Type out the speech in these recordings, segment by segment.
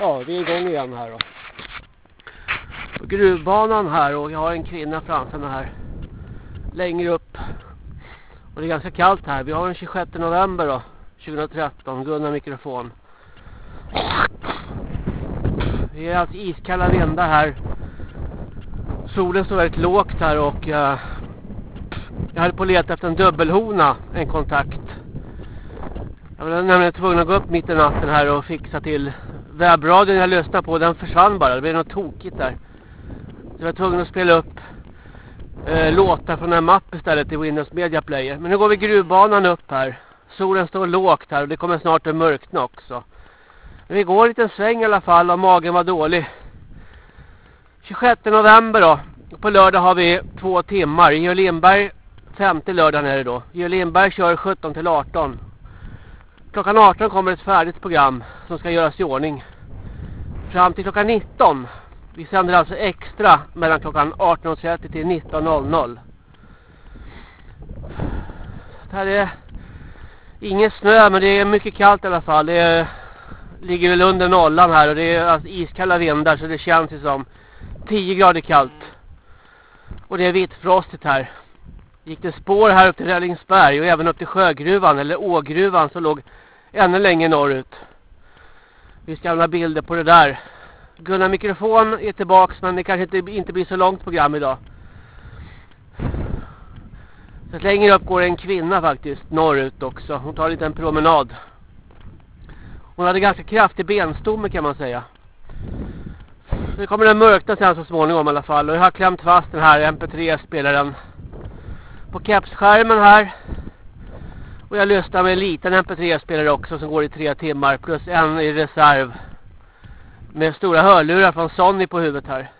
Ja, vi är igång igen här då. På gruvbanan här och jag har en kvinna framför mig här. Längre upp. Och det är ganska kallt här. Vi har den 26 november då. 2013. Gunnar mikrofon. Det är alltså iskalla vindar här. Solen står väldigt lågt här och uh, jag höll på att leta efter en dubbelhona, en kontakt. Jag var nämligen tvungen att gå upp mitt i natten här och fixa till webbradion jag lyssnade på. Den försvann bara, det blev något tokigt där. Så jag var tvungen att spela upp eh, låtar från en mapp istället i Windows Media Player. Men nu går vi gruvbanan upp här. Solen står lågt här och det kommer snart att mörkna också. Men vi går en liten sväng i alla fall och magen var dålig. 26 november då. På lördag har vi två timmar. Georg Lindberg, femte lördagen är det då. Georg Lindberg kör 17 till 18. Klockan 18 kommer ett färdigt program som ska göras i ordning. Fram till klockan 19. Vi sänder alltså extra mellan klockan 18.30 till 19.00. Det här är ingen snö men det är mycket kallt i alla fall. Det är, ligger väl under nollan här och det är alltså iskalla vindar så det känns ju som 10 grader kallt. Och det är vitfrostigt här. Gick det spår här upp till Rällingsberg och även upp till Sjögruvan eller Ågruvan som låg ännu längre norrut. Vi ska ha bilder på det där. Gunnar mikrofon är tillbaks men det kanske inte, inte blir så långt program idag. Så längre upp går en kvinna faktiskt norrut också. Hon tar en liten promenad. Hon hade ganska kraftig benstomme kan man säga. Nu kommer den mörkna sen så småningom i alla fall. Och jag har klämt fast den här MP3-spelaren på kepsskärmen här. Och jag lyssnar med en liten MP3-spelare också som går i tre timmar plus en i reserv. Med stora hörlurar från Sony på huvudet här.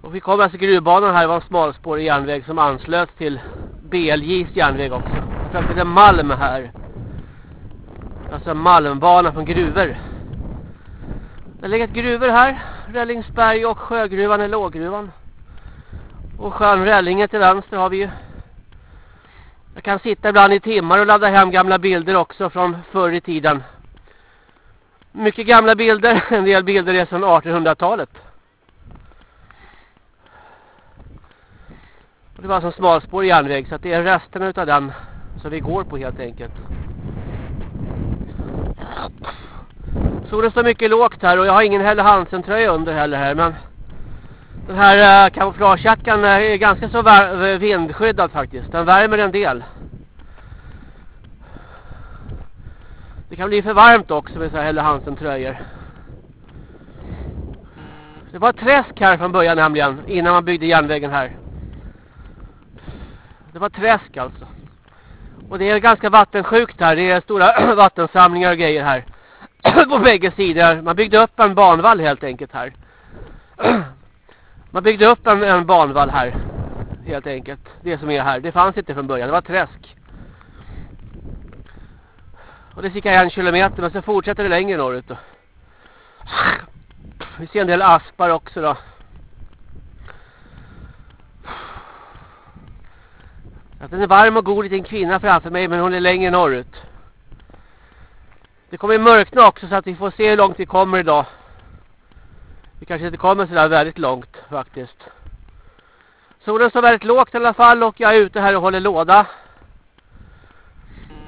Och vi kommer alltså gruvbanan här, det var en smalspårig järnväg som anslöts till BLJs järnväg också. Fram till Malm här. Alltså malmbana från gruvor. Det har legat gruvor här. Rällingsberg och Sjögruvan är låggruvan. Och sjön Rällinge till vänster har vi ju. Jag kan sitta ibland i timmar och ladda hem gamla bilder också från förr i tiden. Mycket gamla bilder. En del bilder är från 1800-talet. Det var som smalspår järnväg så att det är resterna av den som vi går på helt enkelt. Solen står mycket lågt här och jag har ingen Helle Hansen-tröja under heller här men den här eh, uh, kamouflagejackan eh, är ganska så eh, vindskyddad faktiskt. Den värmer en del. Det kan bli för varmt också med så här Helle Hansen-tröjor. Det var träsk här från början nämligen innan man byggde järnvägen här. Det var träsk alltså. Och det är ganska vattensjukt här. Det är stora vattensamlingar och grejer här. på bägge sidor. Man byggde upp en banvall helt enkelt här. Man byggde upp en, en banvall här. Helt enkelt. Det som är här. Det fanns inte från början. Det var träsk. Och det är cirka en kilometer. Men så fortsätter det längre norrut då. Vi ser en del aspar också då. Att den är varm och god liten kvinna framför mig. Men hon är längre norrut. Det kommer mörkna också så att vi får se hur långt vi kommer idag. Vi kanske inte kommer sådär väldigt långt faktiskt. Solen står väldigt lågt i alla fall och jag är ute här och håller låda.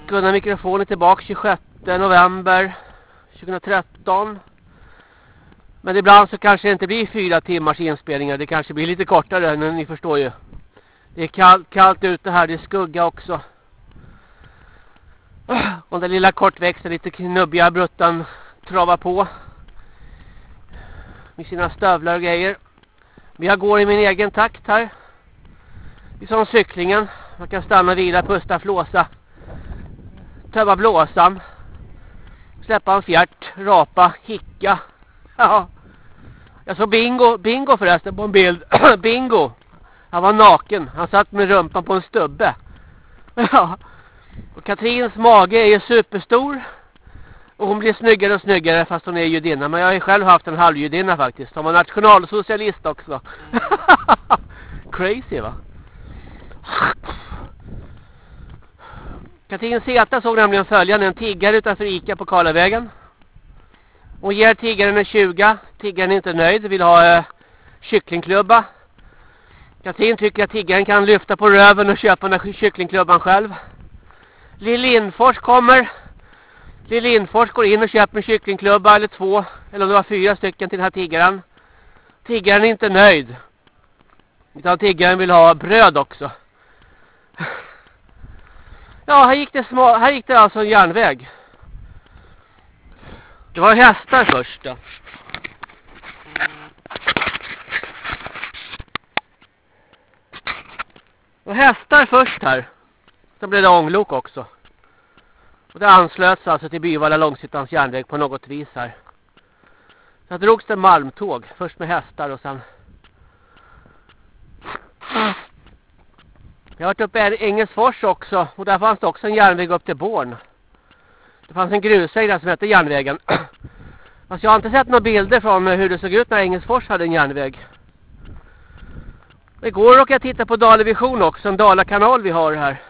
Gunnar mikrofonen tillbaka 26 november 2013. Men ibland så kanske det inte blir fyra timmars inspelningar. Det kanske blir lite kortare, men ni förstår ju. Det är kallt, kallt ute här, det är skugga också. Och den lilla kortväxten, lite knubbiga bruttan travar på. Med sina stövlar och grejer. Men jag går i min egen takt här. Det är som cyklingen. Man kan stanna, vila, pusta, flåsa. Tömma blåsan. Släppa en fjärt, rapa, hicka. Ja. Jag såg Bingo, Bingo förresten på en bild. Bingo. Han var naken. Han satt med rumpan på en stubbe. Ja. Och Katrins mage är ju superstor. Och hon blir snyggare och snyggare fast hon är judinna. Men jag har ju själv haft en halvjudinna faktiskt. Hon var nationalsocialist också. Crazy va? Katrin Zeta såg nämligen följande. En tiggare utanför Ica på Karlavägen. Hon ger tiggaren en 20. Tiggaren är inte nöjd. Vill ha eh, kycklingklubba. Katrin tycker att tiggaren kan lyfta på röven och köpa den här kycklingklubban själv. Lill Lindfors kommer. Lill Lindfors går in och köper en kycklingklubba eller två. Eller om det var fyra stycken till den här tiggaren. Tiggaren är inte nöjd. Utan tiggaren vill ha bröd också. Ja, här gick det, små, här gick det alltså en järnväg. Det var hästar först då. Och hästar först här. Sen blev det ånglok också. Och det anslöts alltså till Byvalla Långsittans järnväg på något vis här. Så drogs det malmtåg. Först med hästar och sen... Jag har varit uppe i Engelsfors också. Och där fanns det också en järnväg upp till Born. Det fanns en grusväg där som hette järnvägen. Fast jag har inte sett några bilder från eh, hur det såg ut när Engelsfors hade en järnväg. Igår råkade jag titta på Dalevision också. En Dalakanal vi har här.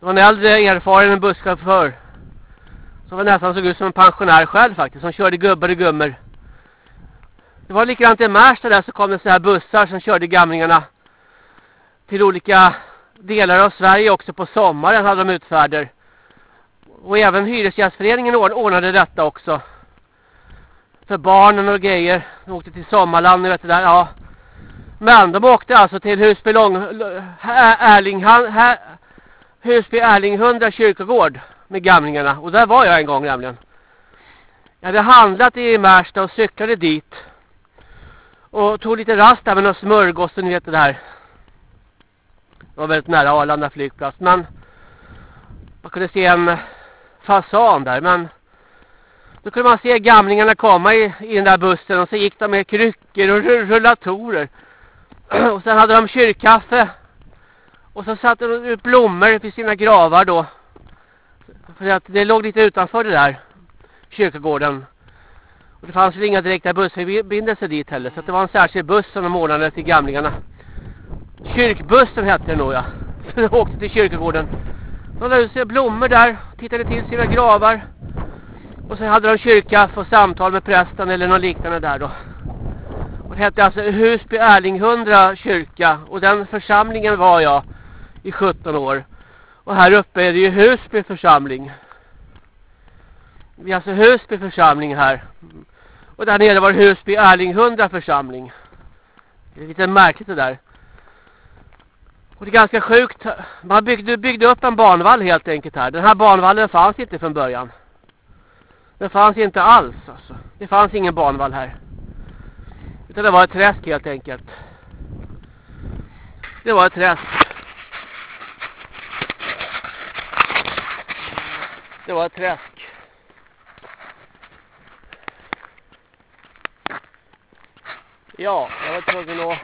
Det var en äldre erfaren busschaufför. Som var nästan såg ut som en pensionär själv faktiskt. Som körde gubbar och gummor. Det var likadant i Märsta där så kom det så här bussar som körde gamlingarna. Till olika delar av Sverige också på sommaren hade de utfärder. Och även Hyresgästföreningen ordnade detta också. För barnen och grejer. De åkte till Sommarland, vet det där. Ja. Men de åkte alltså till Husby Lång... Erling... Husby Erlinghundra kyrkogård med gamlingarna. Och där var jag en gång nämligen. Jag hade handlat i Märsta och cyklade dit. Och tog lite rast där med någon smörgås och ni vet det där. Det var väldigt nära Arlanda flygplats. Men man kunde se en fasan där. Men då kunde man se gamlingarna komma i, i den där bussen. Och så gick de med kryckor och rullatorer. och sen hade de kyrkkaffe och så satte de ut blommor vid sina gravar då. För att det låg lite utanför det där kyrkogården. Och det fanns ju inga direkta bussförbindelser dit heller. Så det var en särskild buss som de ordnade till gamlingarna. Kyrkbussen hette det nog ja. Så de åkte till kyrkogården. De lade sina blommor där. Tittade till sina gravar. Och så hade de kyrkkaffe och samtal med prästen eller något liknande där då. Och det hette alltså Husby Erlinghundra kyrka. Och den församlingen var jag i 17 år. Och här uppe är det ju Husby församling. Vi är alltså Husby församling här. Och där nere var det Husby Erlinghundra församling. Det är lite märkligt det där. Och det är ganska sjukt. Man byggde, byggde upp en banvall helt enkelt här. Den här banvallen fanns inte från början. Den fanns inte alls alltså. Det fanns ingen banvall här. Utan det var ett träsk helt enkelt. Det var ett träsk. Det var ett träsk. Ja, jag var tvungen att...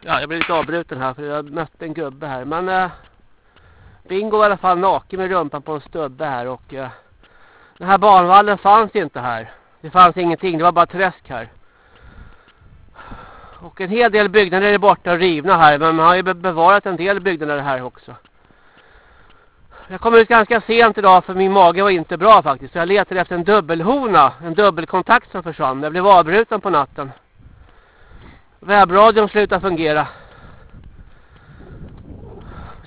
Ja, jag blev lite avbruten här för jag mötte en gubbe här. Men eh, Bingo var i alla fall naken med rumpan på en stubbe här. Och eh, den här barnvallen fanns inte här. Det fanns ingenting, det var bara träsk här. Och en hel del byggnader är borta och rivna här. Men man har ju bevarat en del byggnader här också. Jag kom ut ganska sent idag för min mage var inte bra faktiskt. Så jag letade efter en dubbelhona, en dubbelkontakt som försvann. Jag blev avbruten på natten. Webbradion slutade fungera.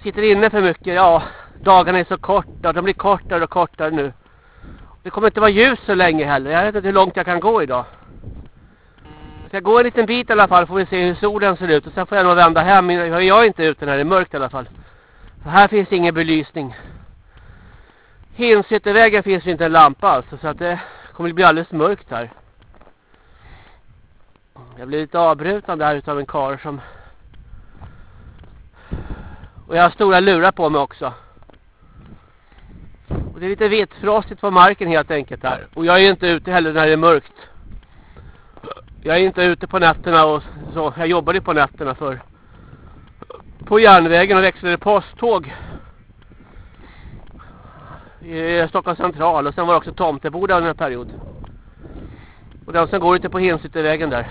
Sitter inne för mycket, ja. Dagarna är så korta, de blir kortare och kortare nu. Det kommer inte vara ljus så länge heller. Jag vet inte hur långt jag kan gå idag. Jag ska gå en liten bit i alla fall får vi se hur solen ser ut. Och sen får jag nog vända hem. Jag är inte ute när det är mörkt i alla fall. För här finns ingen belysning. Hinsyttervägen finns inte en lampa alltså så att det kommer att bli alldeles mörkt här. Jag blir lite avbruten där utav en kar som... Och jag har stora lurar på mig också. Och det är lite vitfrostigt på marken helt enkelt här. Och jag är inte ute heller när det är mörkt. Jag är inte ute på nätterna och så. Jag jobbade på nätterna för på järnvägen och växlade posttåg i Stockholms central och sen var det också Tomteboda under en period. Och den som går ute på Hinsyttervägen där.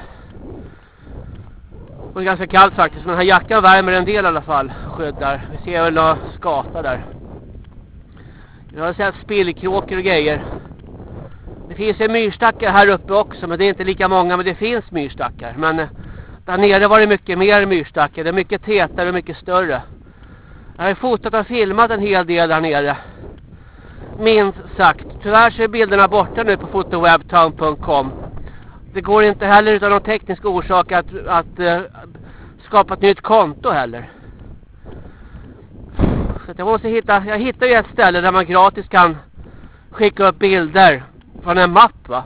Och det är ganska kallt faktiskt. Men den här jackan värmer en del i alla fall. Skyddar. Vi ser väl några skata där. Jag har sett spillkråkor och grejer. Det finns ju myrstackar här uppe också. Men det är inte lika många. Men det finns myrstackar. Men där nere var det mycket mer myrstackar. Det är mycket tätare och mycket större. Jag har fotat och filmat en hel del där nere. Minst sagt. Tyvärr så är bilderna borta nu på fotowebtown.com. Det går inte heller utan någon teknisk orsak att, att uh, skapa ett nytt konto heller. Så jag måste hitta, jag hittar ju ett ställe där man gratis kan skicka upp bilder från en mapp va.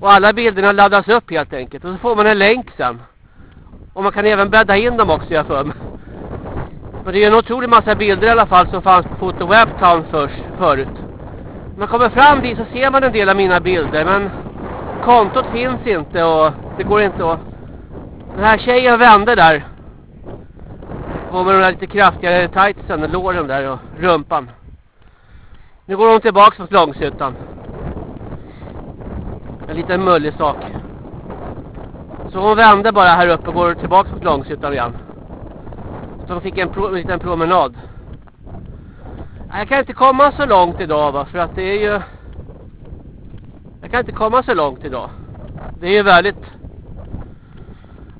Och alla bilderna laddas upp helt enkelt. Och så får man en länk sen. Och man kan även bädda in dem också jag för mig. Men det är en otrolig massa bilder i alla fall som fanns på Foto Webtown först, förut. När man kommer fram dit så ser man en del av mina bilder men kontot finns inte och det går inte att... Den här tjejen vände där. Och med de där lite kraftigare tightsen, låren där och rumpan. Nu går hon tillbaka mot Långshyttan. En liten mullig sak. Så hon vände bara här uppe och går tillbaka mot Långshyttan igen. Så hon fick en, pro en liten promenad. Jag kan inte komma så långt idag va, för att det är ju... Jag kan inte komma så långt idag. Det är ju väldigt...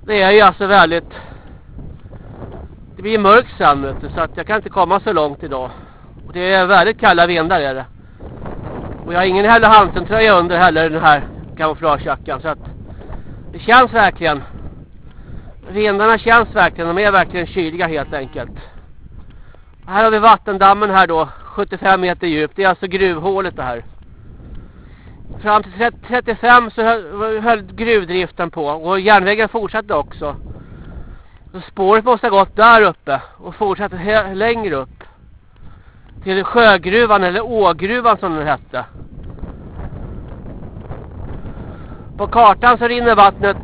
Det är ju alltså väldigt... Det blir mörkt sen vet du, så att jag kan inte komma så långt idag. Och det är väldigt kalla vindar är det. Och jag har ingen heller Hansen-tröja under heller den här kamouflagejackan så att... Det känns verkligen Vindarna känns verkligen, de är verkligen kyliga helt enkelt. Här har vi vattendammen här då, 75 meter djupt. Det är alltså gruvhålet det här. Fram till 35 så höll, gruvdriften på och järnvägen fortsatte också. Så spåret måste ha gått där uppe och fortsatte längre upp. Till sjögruvan eller ågruvan som den hette. På kartan så rinner vattnet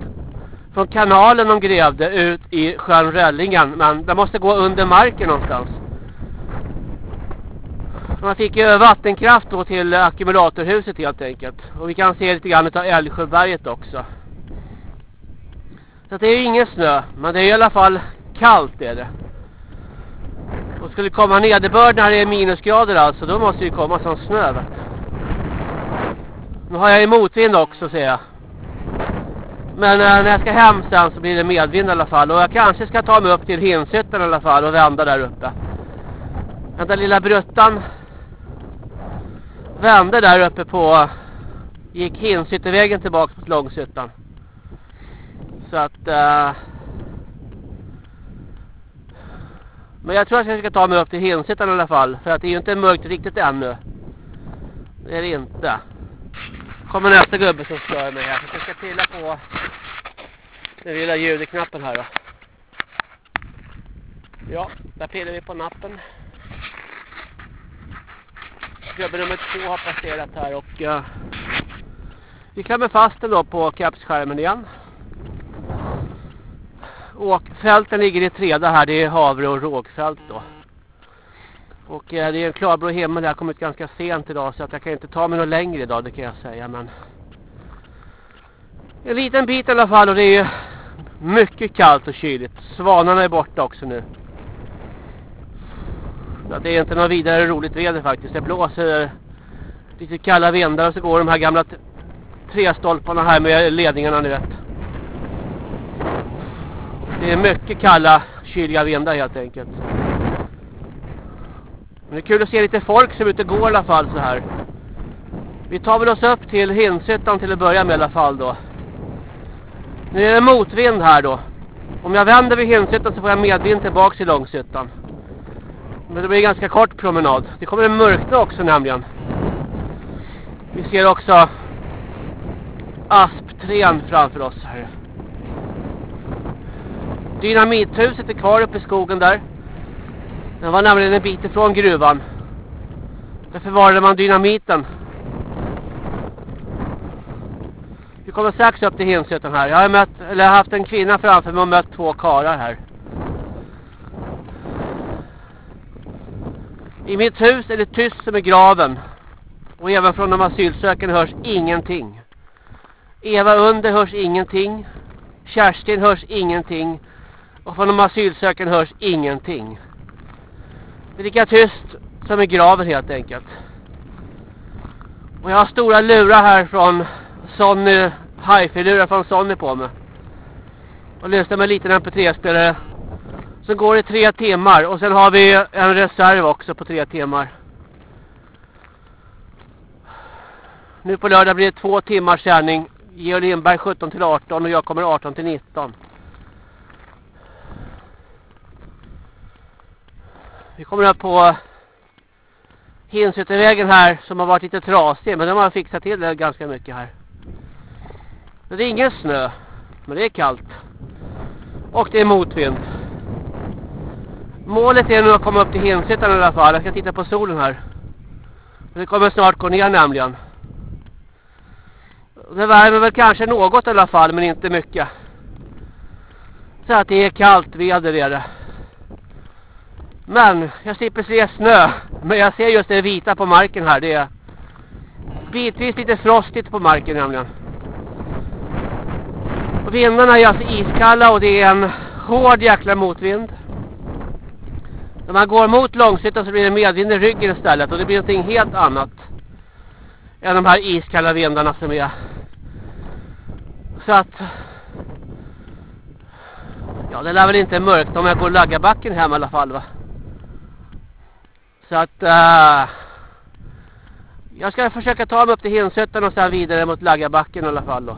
från kanalen de grävde ut i sjön Röllingen. Men det måste gå under marken någonstans. Man fick ju vattenkraft då till ackumulatorhuset helt enkelt. Och vi kan se lite grann av Älvsjöberget också. Så det är ju ingen snö. Men det är i alla fall kallt är det. Och skulle det komma nederbörd när det är minusgrader alltså. Då måste det komma som snö. Nu har jag ju motvind också ser jag. Men eh, när jag ska hem sen så blir det medvind i alla fall. Och jag kanske ska ta mig upp till Hinsytten i alla fall och vända där uppe. Den där lilla bruttan vände där uppe på gick Hinsyttevägen tillbaka mot Långshyttan. Så att Eh, Men jag tror att jag ska ta mig upp till Hinsyttan i alla fall. För att det är ju inte mörkt riktigt ännu. Det är det inte kommer nästa gubbe som stör mig här. Jag ska pilla på den lilla ljudknappen här då. Ja, där pillar vi på nappen. Gubbe nummer två har passerat här och uh, vi klämmer fast den då på kapsskärmen igen. Och fälten ligger i träda här, det är havre och rågfält då. Och eh, det är en klarblå himmel. Jag har kommit ganska sent idag så att jag kan inte ta mig något längre idag, det kan jag säga. Men en liten bit i alla fall och det är mycket kallt och kyligt. Svanarna är borta också nu. Ja, det är inte något vidare roligt väder faktiskt. Det blåser lite kalla vindar och så går de här gamla trestolparna här med ledningarna ni vet. Det är mycket kalla, kyliga vindar helt enkelt. Men det är kul att se lite folk som ute går i alla fall så här. Vi tar väl oss upp till Hinsyttan till att börja med i alla fall då. Nu är det motvind här då. Om jag vänder vid Hinsyttan så får jag medvind tillbaka till Långsyttan. Men det blir en ganska kort promenad. Det kommer att mörkna också nämligen. Vi ser också aspträn framför oss här. Dynamithuset är kvar uppe i skogen där. Den var nämligen en bit ifrån gruvan. Där förvarade man dynamiten. Vi kommer strax upp till Hinshyttan här. Jag har mött, eller haft en kvinna framför mig och mött två karar här. I mitt hus är det tyst som i graven. Och även från de asylsökande hörs ingenting. Eva under hörs ingenting. Kerstin hörs ingenting. Och från de asylsökande hörs ingenting. Det är lika tyst som i graven helt enkelt. Och jag har stora lurar här från Sony, hifi-lurar från Sony på mig. Och lyssnar med en liten mp3-spelare. Så går det tre timmar och sen har vi en reserv också på tre timmar. Nu på lördag blir det två timmars sändning. Georg Lindberg 17 till 18 och jag kommer 18 till 19. Vi kommer upp på Hinsyttervägen här som har varit lite trasig. Men de har fixat till det ganska mycket här. Det är ingen snö. Men det är kallt. Och det är motvind. Målet är nu att komma upp till Hinsutan i alla fall. Jag ska titta på solen här. Det kommer snart gå ner nämligen. Det värmer väl kanske något i alla fall men inte mycket. Så att det är kallt väder är det. Men jag slipper se snö. Men jag ser just det vita på marken här. Det är bitvis lite frostigt på marken nämligen. Och vindarna är alltså iskalla och det är en hård jäkla motvind. När man går mot långsiktigt så blir det medvind i ryggen istället. Och det blir någonting helt annat. Än de här iskalla vindarna som är. Så att... Ja det lär väl inte mörkt om jag går laggarbacken hem i alla fall va. Så att... Uh, jag ska försöka ta mig upp till Hinshyttan och sen vidare mot Laggabacken i alla fall då.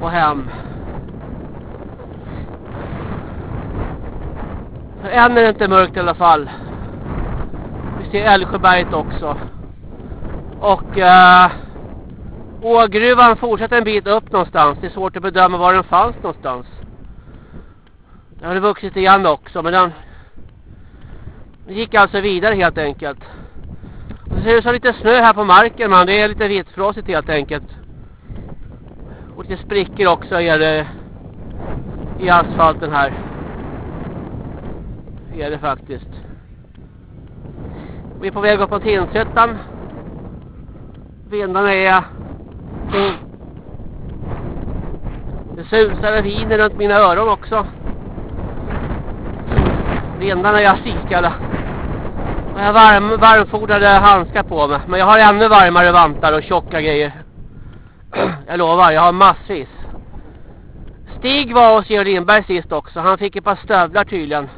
Och hem. Än är det inte mörkt i alla fall. Vi ser Älvsjöberget också. Och... Uh, Ågruvan fortsätter en bit upp någonstans. Det är svårt att bedöma var den fanns någonstans. Den har det vuxit igen också. Men den det gick alltså vidare helt enkelt. Och det ser ut som lite snö här på marken man. Det är lite vitfrasigt helt enkelt. Och lite sprickor också är det i asfalten här. Det är det faktiskt. Vi är på väg upp mot Tinshyttan. Vindarna är... Det susar och viner runt mina öron också. Vindarna är asikala. Jag har varm, varmfodrade handskar på mig. Men jag har ännu varmare vantar och tjocka grejer. Jag lovar, jag har massvis. Stig var hos Georg Lindberg sist också. Han fick ett par stövlar tydligen.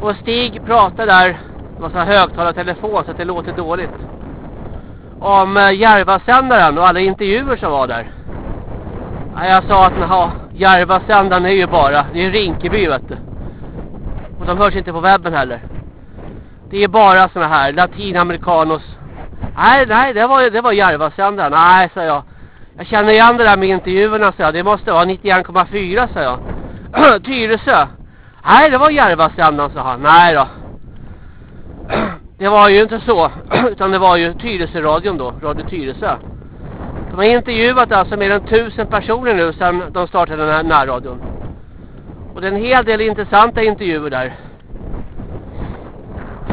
Och Stig pratade där. Det var så högtalartelefon så att det låter dåligt. Om eh, Järvasändaren och alla intervjuer som var där. Jag sa att ja, Järvasändaren är ju bara, det är Rinkeby vet du. Och de hörs inte på webben heller. Det är bara såna här latinamericanos. Nej, nej, det var, det var Järvasändaren. Nej, sa jag. Jag känner igen det där med intervjuerna, sa jag. Det måste vara 91,4, sa jag. Tyresö. Nej, det var Järvasändaren, sa han. Nej då. Det var ju inte så. Utan det var ju Tyresö-radion då. Radio Tyresö. De har intervjuat alltså mer än tusen personer nu sedan de startade den här närradion. Och det är en hel del intressanta intervjuer där.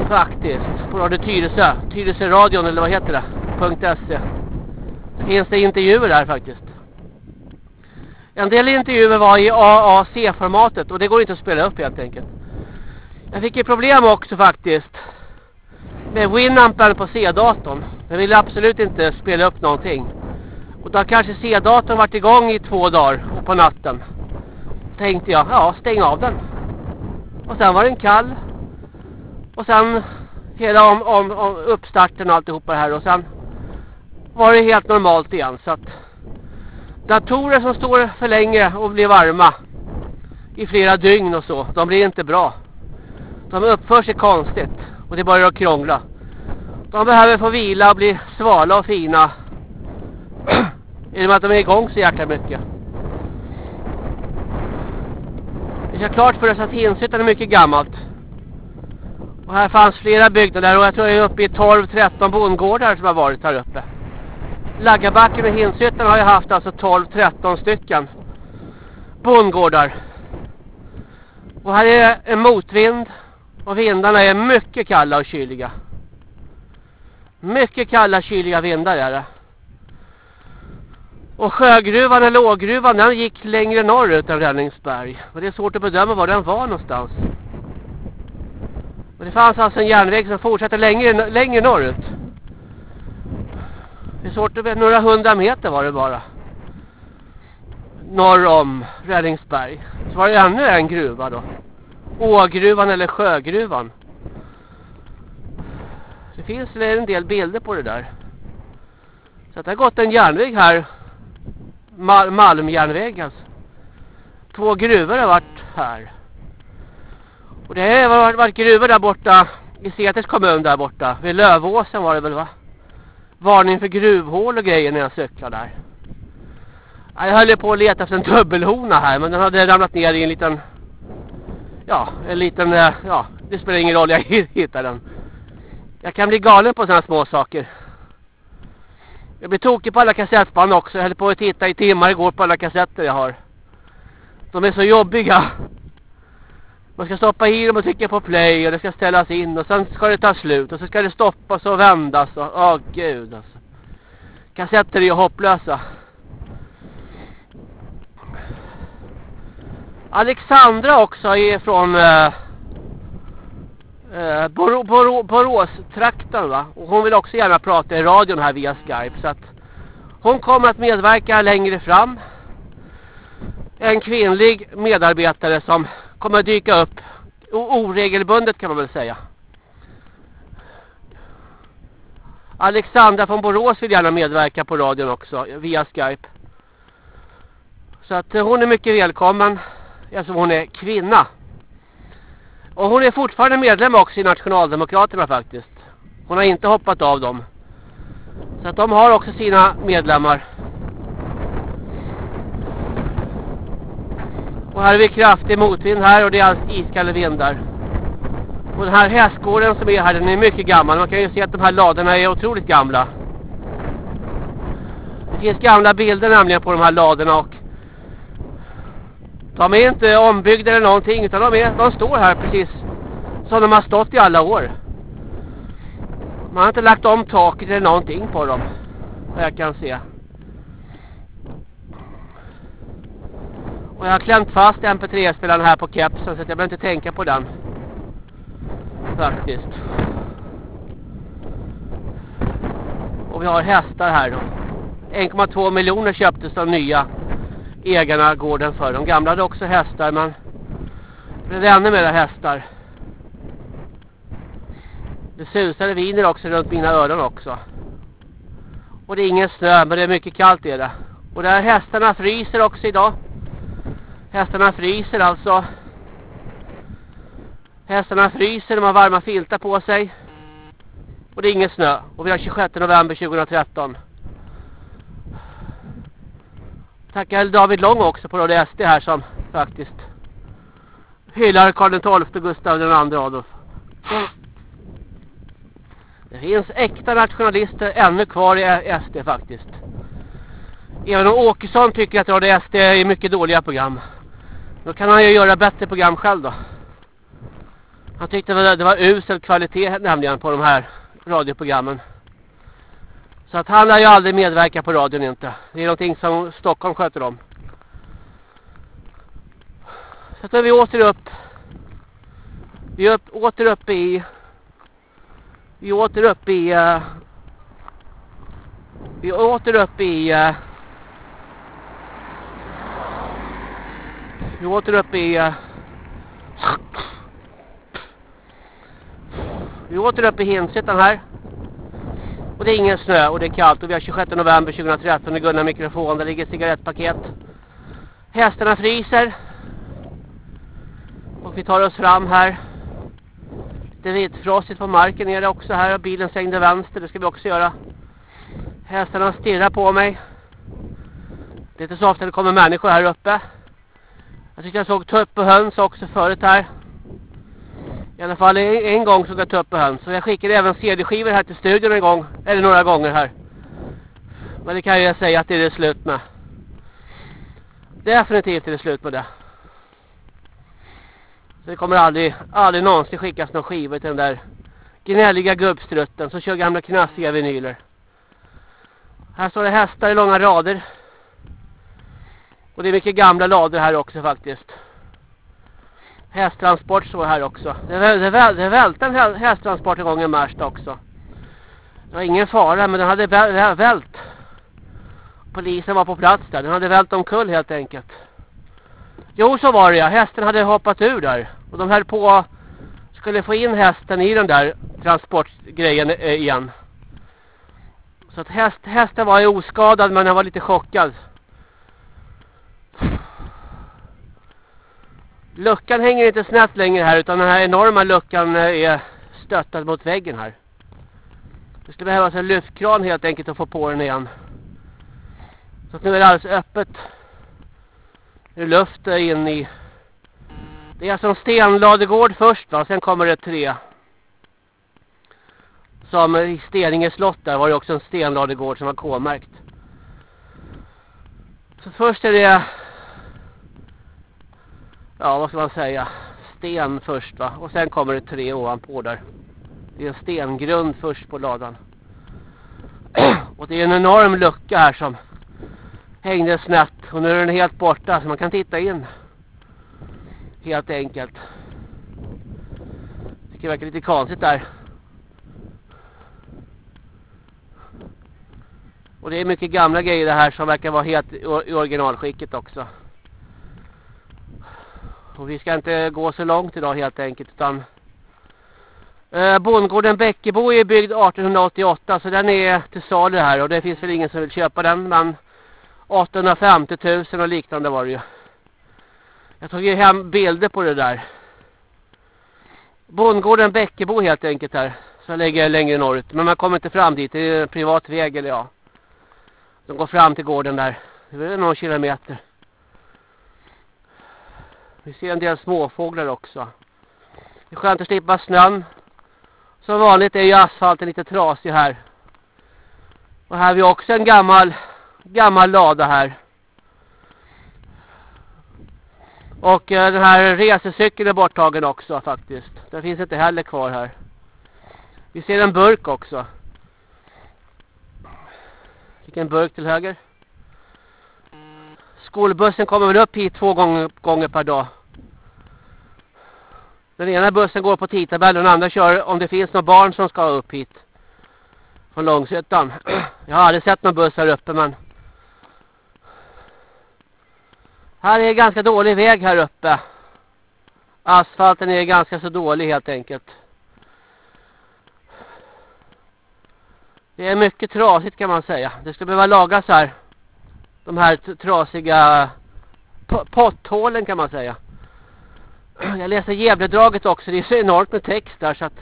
Faktiskt. På Radio Tyresö. Tyresö radion eller vad heter det? .se. Finns det intervjuer där faktiskt. En del intervjuer var i AAC-formatet. Och det går inte att spela upp helt enkelt. Jag fick ju problem också faktiskt. Med Winampen på C-datorn. Jag ville absolut inte spela upp någonting. Och då har kanske C-datorn varit igång i två dagar. Och på natten. Tänkte jag, ja stäng av den. Och sen var den kall. Och sen hela om, om, om uppstarten och alltihopa det här. Och sen var det helt normalt igen. Så att datorer som står för länge och blir varma i flera dygn och så. De blir inte bra. De uppför sig konstigt. Och det börjar att krångla. De behöver få vila och bli svala och fina. I och med att de är igång så jäkla mycket. Vi ska klart för oss att Hinshyttan är mycket gammalt. Och här fanns flera byggnader och jag tror jag är uppe i 12-13 bondgårdar som har varit här uppe. Laggarbacken och Hinshyttan har ju haft alltså 12-13 stycken bondgårdar. Och här är en motvind och vindarna är mycket kalla och kyliga. Mycket kalla kyliga vindar är det. Och sjögruvan eller ågruvan den gick längre norrut än Ränningsberg. Och det är svårt att bedöma var den var någonstans. Och det fanns alltså en järnväg som fortsatte längre, längre norrut. Det är svårt att veta, några hundra meter var det bara. Norr om Räddningsberg. Så var det ännu en gruva då. Ågruvan eller sjögruvan. Det finns en del bilder på det där. Så det har gått en järnväg här. Mal Malmjärnväg alltså. Två gruvor har varit här. Och det har varit, gruvor där borta. I Seters kommun där borta. Vid Lövåsen var det väl va? Varning för gruvhål och grejer när jag cyklade där. Jag höll på att leta efter en dubbelhona här. Men den hade ramlat ner i en liten... Ja, en liten... Eh, ja, det spelar ingen roll. Jag hittar den. Jag kan bli galen på sådana små saker. Jag blir tokig på alla kassettband också. Jag höll på att titta i timmar igår på alla kassetter jag har. De är så jobbiga. Man ska stoppa i dem och trycka på play och det ska ställas in och sen ska det ta slut och så ska det stoppas och vändas och åh oh, gud alltså. Kassetter är ju hopplösa. Alexandra också är från eh, eh, Borås-trakten va. Och hon vill också gärna prata i radion här via Skype så att hon kommer att medverka längre fram. En kvinnlig medarbetare som kommer att dyka upp oregelbundet kan man väl säga. Alexandra från Borås vill gärna medverka på radion också via Skype. Så att eh, hon är mycket välkommen eftersom hon är kvinna. Och hon är fortfarande medlem också i Nationaldemokraterna faktiskt. Hon har inte hoppat av dem. Så att de har också sina medlemmar. Och här är vi kraftig motvind här och det är alls iskalla vindar. Och den här hästgården som är här den är mycket gammal. Man kan ju se att de här ladorna är otroligt gamla. Det finns gamla bilder nämligen på de här ladorna och de är inte ombyggda eller någonting utan de, är, de står här precis som de har stått i alla år. Man har inte lagt om taket eller någonting på dem. Vad jag kan se. Och jag har klämt fast MP3-spelaren här på kepsen så att jag behöver inte tänka på den. Faktiskt. Och vi har hästar här då. 1,2 miljoner köptes de nya ägarna gården för. De gamla hade också hästar men det blev ännu mer hästar. Det susade viner också runt mina öron också. Och det är ingen snö men det är mycket kallt är det. Och där hästarna fryser också idag. Hästarna fryser alltså. Hästarna fryser, de har varma filtar på sig. Och det är ingen snö. Och vi har 26 november 2013. Tackar David Lång också på Radio SD här som faktiskt hyllar Karl XII och Gustav II Adolf. Det finns äkta nationalister ännu kvar i SD faktiskt. Även om Åkesson tycker att Radio SD är mycket dåliga program. Då kan han ju göra bättre program själv då. Han tyckte att det var usel kvalitet nämligen på de här radioprogrammen. Så att han har ju aldrig medverkat på radion inte. Det är någonting som Stockholm sköter om. Så att då är vi åter upp. Vi är upp, åter upp i... Vi är åter upp i... Uh, vi är åter upp i... Uh, vi är åter uppe i... Uh, vi är åter uppe i Hinsetan här. Och det är ingen snö och det är kallt och vi har 26 november 2013 i Gunnar mikrofon. Där ligger cigarettpaket. Hästarna fryser. Och vi tar oss fram här. Det är vitfrostigt på marken nere också här. Bilen svängde vänster, det ska vi också göra. Hästarna stirrar på mig. Det är inte så ofta det kommer människor här uppe. Jag tyckte jag såg tupp och höns också förut här. I alla fall en gång såg jag tupp och höns. Så jag skickade även CD-skivor här till studion en gång. Eller några gånger här. Men det kan jag säga att det är det slut med. Definitivt är det slut med det. Så det kommer aldrig, aldrig någonsin skickas någon skivor till den där gnälliga gubbstrutten som kör gamla knassiga vinyler. Här står det hästar i långa rader. Och det är mycket gamla lador här också faktiskt. Hästtransport står här också. Det, det, det, välte en hästtransport en gång i Märsta också. Det var ingen fara men den hade vält. Polisen var på plats där. Den hade vält omkull helt enkelt. Jo så var det ja. Hästen hade hoppat ur där. Och de höll på skulle få in hästen i den där transportgrejen eh, igen. Så att häst, hästen var ju oskadad men den var lite chockad. Luckan hänger inte snett längre här utan den här enorma luckan eh, är stöttad mot väggen här. Det skulle behövas en lyftkran helt enkelt att få på den igen. Så att nu är det alldeles öppet. Det är luft eh, in i. Det är alltså en stenladegård först va. Sen kommer det tre. Som eh, i Steninge slott där var det också en stenladegård som var K-märkt. Så först är det ja vad ska man säga? Sten först va? Och sen kommer det tre ovanpå där. Det är en stengrund först på ladan. Och det är en enorm lucka här som hängde snett. Och nu är den helt borta så man kan titta in. Helt enkelt. Det verkar lite konstigt där. Och det är mycket gamla grejer det här som verkar vara helt i originalskicket också och vi ska inte gå så långt idag helt enkelt utan eh, Bondgården Bäckebo är byggd 1888 så den är till salu här och det finns väl ingen som vill köpa den men 850 000 och liknande var det ju. Jag tog ju hem bilder på det där. Bondgården Bäckebo helt enkelt här. Så ligger längre norrut. Men man kommer inte fram dit. Det är en privat väg eller ja. De går fram till gården där. Det är några kilometer. Vi ser en del småfåglar också. Det är skönt att slippa snön. Som vanligt är ju asfalten lite trasig här. Och här har vi också en gammal, gammal lada här. Och eh, den här resecykeln är borttagen också faktiskt. Den finns inte heller kvar här. Vi ser en burk också. Vilken burk till höger. Skolbussen kommer väl upp hit två gånger, gånger per dag. Den ena bussen går på tidtabell och den andra kör om det finns några barn som ska upp hit. Från Långsötan. Jag har aldrig sett någon buss här uppe men... Här är ganska dålig väg här uppe. Asfalten är ganska så dålig helt enkelt. Det är mycket trasigt kan man säga. Det ska behöva lagas här. De här trasiga potthålen kan man säga. Jag läser Gävledraget också. Det är så enormt med text där så att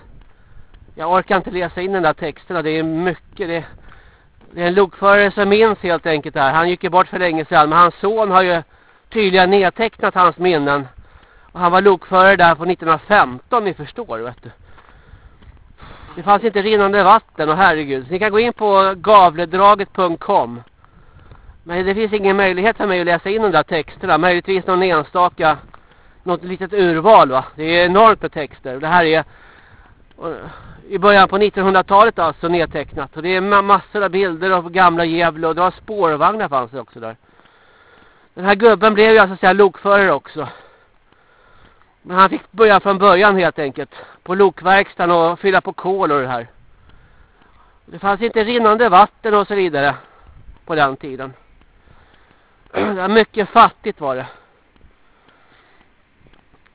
jag orkar inte läsa in den där texterna. Det är mycket. Det, det är en lokförare som minns helt enkelt där. Han gick ju bort för länge sedan. Men hans son har ju tydligen nedtecknat hans minnen. Och han var lokförare där på 1915 ni förstår vet du. Det fanns inte rinnande vatten och herregud. Så ni kan gå in på gavledraget.com. Men det finns ingen möjlighet för mig att läsa in de där texterna. Möjligtvis någon enstaka något litet urval va. Det är enormt med texter. Det här är i början på 1900-talet alltså nedtecknat. Och det är massor av bilder av gamla Gävle och det var spårvagnar fanns det också där. Den här gubben blev ju alltså säga lokförare också. Men han fick börja från början helt enkelt. På lokverkstan och fylla på kol och det här. Det fanns inte rinnande vatten och så vidare. På den tiden. Det var mycket fattigt var det.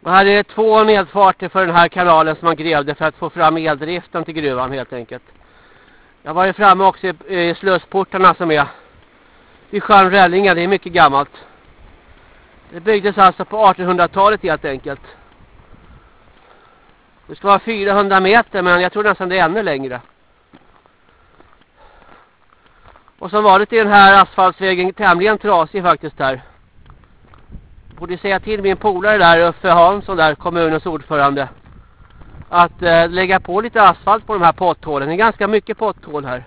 Och här är det två nedfarter för den här kanalen som man grävde för att få fram eldriften till gruvan helt enkelt. Jag var ju framme också i, i slussportarna som är i sjön Rällinga, det är mycket gammalt. Det byggdes alltså på 1800-talet helt enkelt. Det ska vara 400 meter men jag tror nästan det är ännu längre. Och som vanligt är den här asfaltsvägen tämligen trasig faktiskt här borde säga till min polare där, Uffe Hansson där, kommunens ordförande. Att eh, lägga på lite asfalt på de här potthålen. Det är ganska mycket potthål här.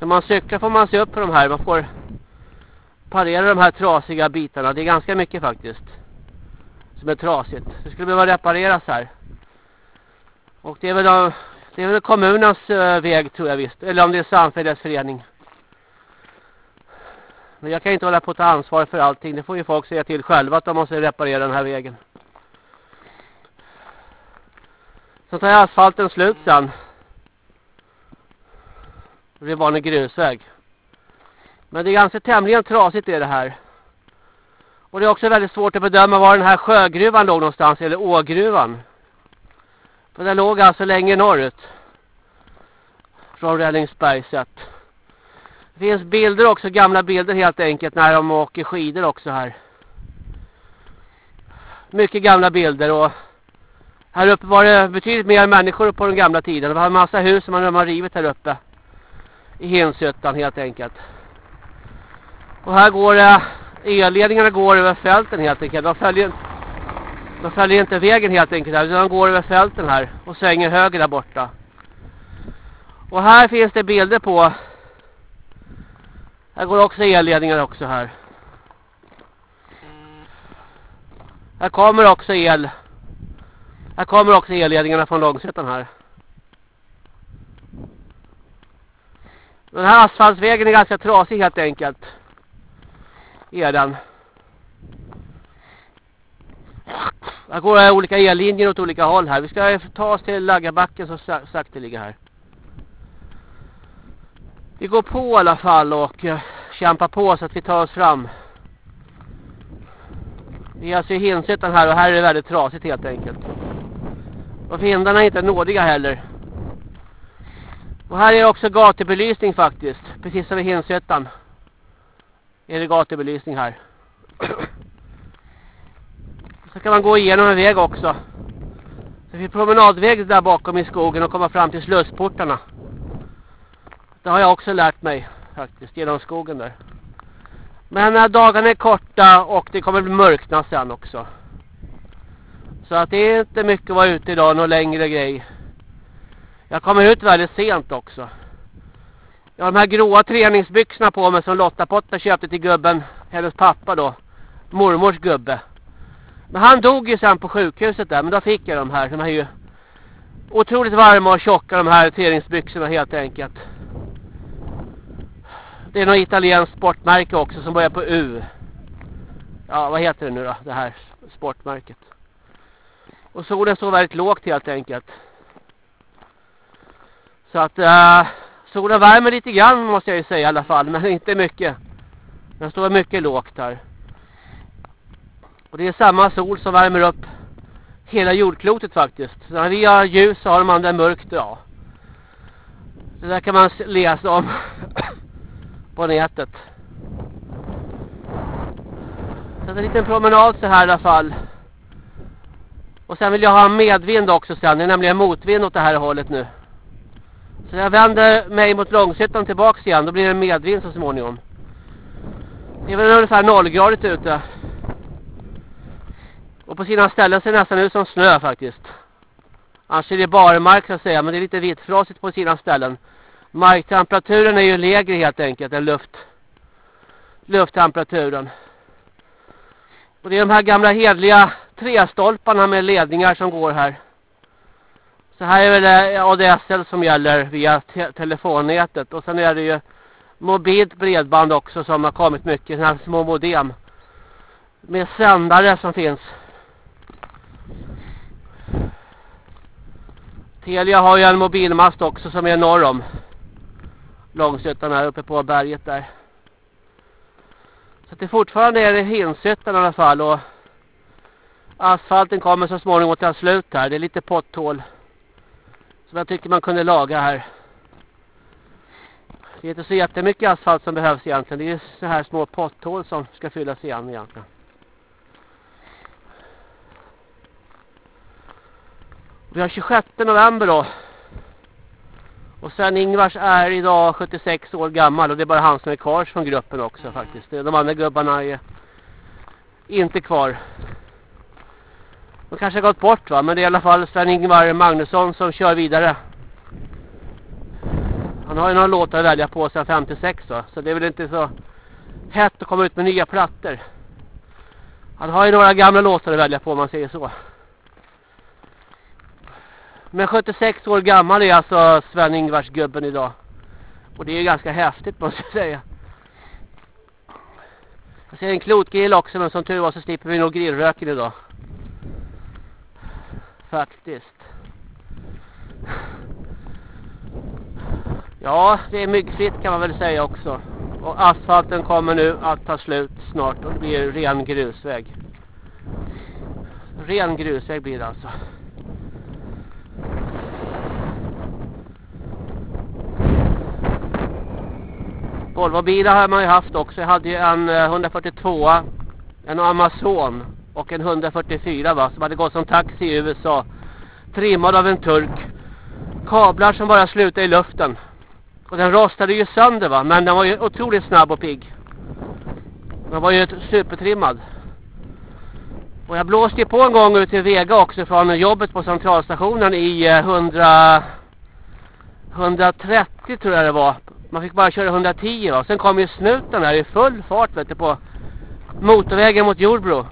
När man cyklar får man se upp på de här. Man får parera de här trasiga bitarna. Det är ganska mycket faktiskt. Som är trasigt. Det skulle behöva repareras här. Och det är väl, det är väl kommunens eh, väg tror jag visst. Eller om det är samfällighetsförening. Men jag kan inte hålla på att ta ansvar för allting. Det får ju folk säga till själva att de måste reparera den här vägen. Så tar asfalten slut sen. Det blir vanlig grusväg. Men det är ganska tämligen trasigt är det här. Och det är också väldigt svårt att bedöma var den här sjögruvan låg någonstans. Eller ågruvan. För den låg alltså längre norrut. Från Rällingsberg sett. Det finns bilder också, gamla bilder helt enkelt. När de åker skidor också här. Mycket gamla bilder och här uppe var det betydligt mer människor på den gamla tiden. Det var en massa hus som man har rivit här uppe. I Hensötan helt enkelt. Och här går det, elledningarna går över fälten helt enkelt. De följer, de följer inte vägen helt enkelt här, de går över fälten här. Och svänger höger där borta. Och här finns det bilder på. Här går också elledningar också här. Här kommer också el. Här kommer också elledningarna från Långsötan här. Den här asfaltsvägen är ganska trasig helt enkelt. Är den. Här går det olika ellinjer åt olika håll här. Vi ska ta oss till Laggarbacken så sagt ligger här. Vi går på i alla fall och uh, kämpar på så att vi tar oss fram. Vi är alltså i Hinsättan här och här är det väldigt trasigt helt enkelt. Och vindarna är inte nådiga heller. Och här är också gatubelysning faktiskt. Precis som i Hinsättan. Är det gatubelysning här. Så kan man gå igenom en väg också. Det finns promenadväg där bakom i skogen och komma fram till slussportarna. Det har jag också lärt mig faktiskt genom skogen där. Men eh, dagarna är korta och det kommer bli mörkna sen också. Så att det är inte mycket att vara ute idag, någon längre grej. Jag kommer ut väldigt sent också. Jag har de här gråa träningsbyxorna på mig som Lotta Potter köpte till gubben, hennes pappa då. Mormors gubbe. Men han dog ju sen på sjukhuset där, men då fick jag de här. De är ju otroligt varma och tjocka de här träningsbyxorna helt enkelt. Det är något italienskt sportmärke också som börjar på U. Ja, vad heter det nu då, det här sportmärket. Och solen står väldigt lågt helt enkelt. Så att uh, solen värmer lite grann måste jag ju säga i alla fall. Men inte mycket. Den står mycket lågt här. Och det är samma sol som värmer upp hela jordklotet faktiskt. Så när vi har ljus så har de andra mörkt. Ja. Det där kan man läsa om på nätet. Så det är en liten promenad så här i alla fall. Och sen vill jag ha medvind också sen. Det är nämligen motvind åt det här hållet nu. Så jag vänder mig mot Långshyttan tillbaks igen. Då blir det medvind så småningom. Det är väl ungefär nollgradigt ute. Och på sina ställen ser det nästan ut som snö faktiskt. Annars är det barmark så att säga. Men det är lite vitfrasigt på sina ställen. Marktemperaturen är ju lägre helt enkelt än luft. Lufttemperaturen. Och det är de här gamla hedliga trästolparna med ledningar som går här. Så här är det ADSL som gäller via te telefonnätet. Och sen är det ju mobilt bredband också som har kommit mycket. Sådana här små modem. Med sändare som finns. Telia har ju en mobilmast också som är norr om. Långsötan här uppe på berget där. Så det fortfarande är det Hinsötan i alla fall och asfalten kommer så småningom till slut här. Det är lite potthål som jag tycker man kunde laga här. Det är inte så jättemycket asfalt som behövs egentligen. Det är så här små potthål som ska fyllas igen egentligen. Vi har 26 november då. Och sen Ingvars är idag 76 år gammal och det är bara han som är kvar från gruppen också faktiskt. De andra gubbarna är inte kvar. De kanske har gått bort va, men det är i alla fall Sven-Ingvar Magnusson som kör vidare. Han har ju några låtar att välja på sedan 56 va, så det är väl inte så hett att komma ut med nya plattor. Han har ju några gamla låtar att välja på om man säger så. Men 76 år gammal är alltså Sven-Ingvars gubben idag. Och det är ju ganska häftigt måste jag säga. Jag ser en klotgrill också men som tur var så slipper vi nog grillröken idag. Faktiskt. Ja, det är myggfritt kan man väl säga också. Och asfalten kommer nu att ta slut snart och det blir ren grusväg. Ren grusväg blir det alltså. Volvo-bilar har man ju haft också. Jag hade ju en eh, 142 en Amazon och en 144 va, som hade gått som taxi i USA. Trimmad av en turk. Kablar som bara slutade i luften. Och den rostade ju sönder va, men den var ju otroligt snabb och pigg. Den var ju supertrimmad. Och jag blåste ju på en gång ut till Vega också från jobbet på centralstationen i eh, 100 130 tror jag det var. Man fick bara köra 110 va. Sen kom ju snuten här i full fart vet du på motorvägen mot Jordbro.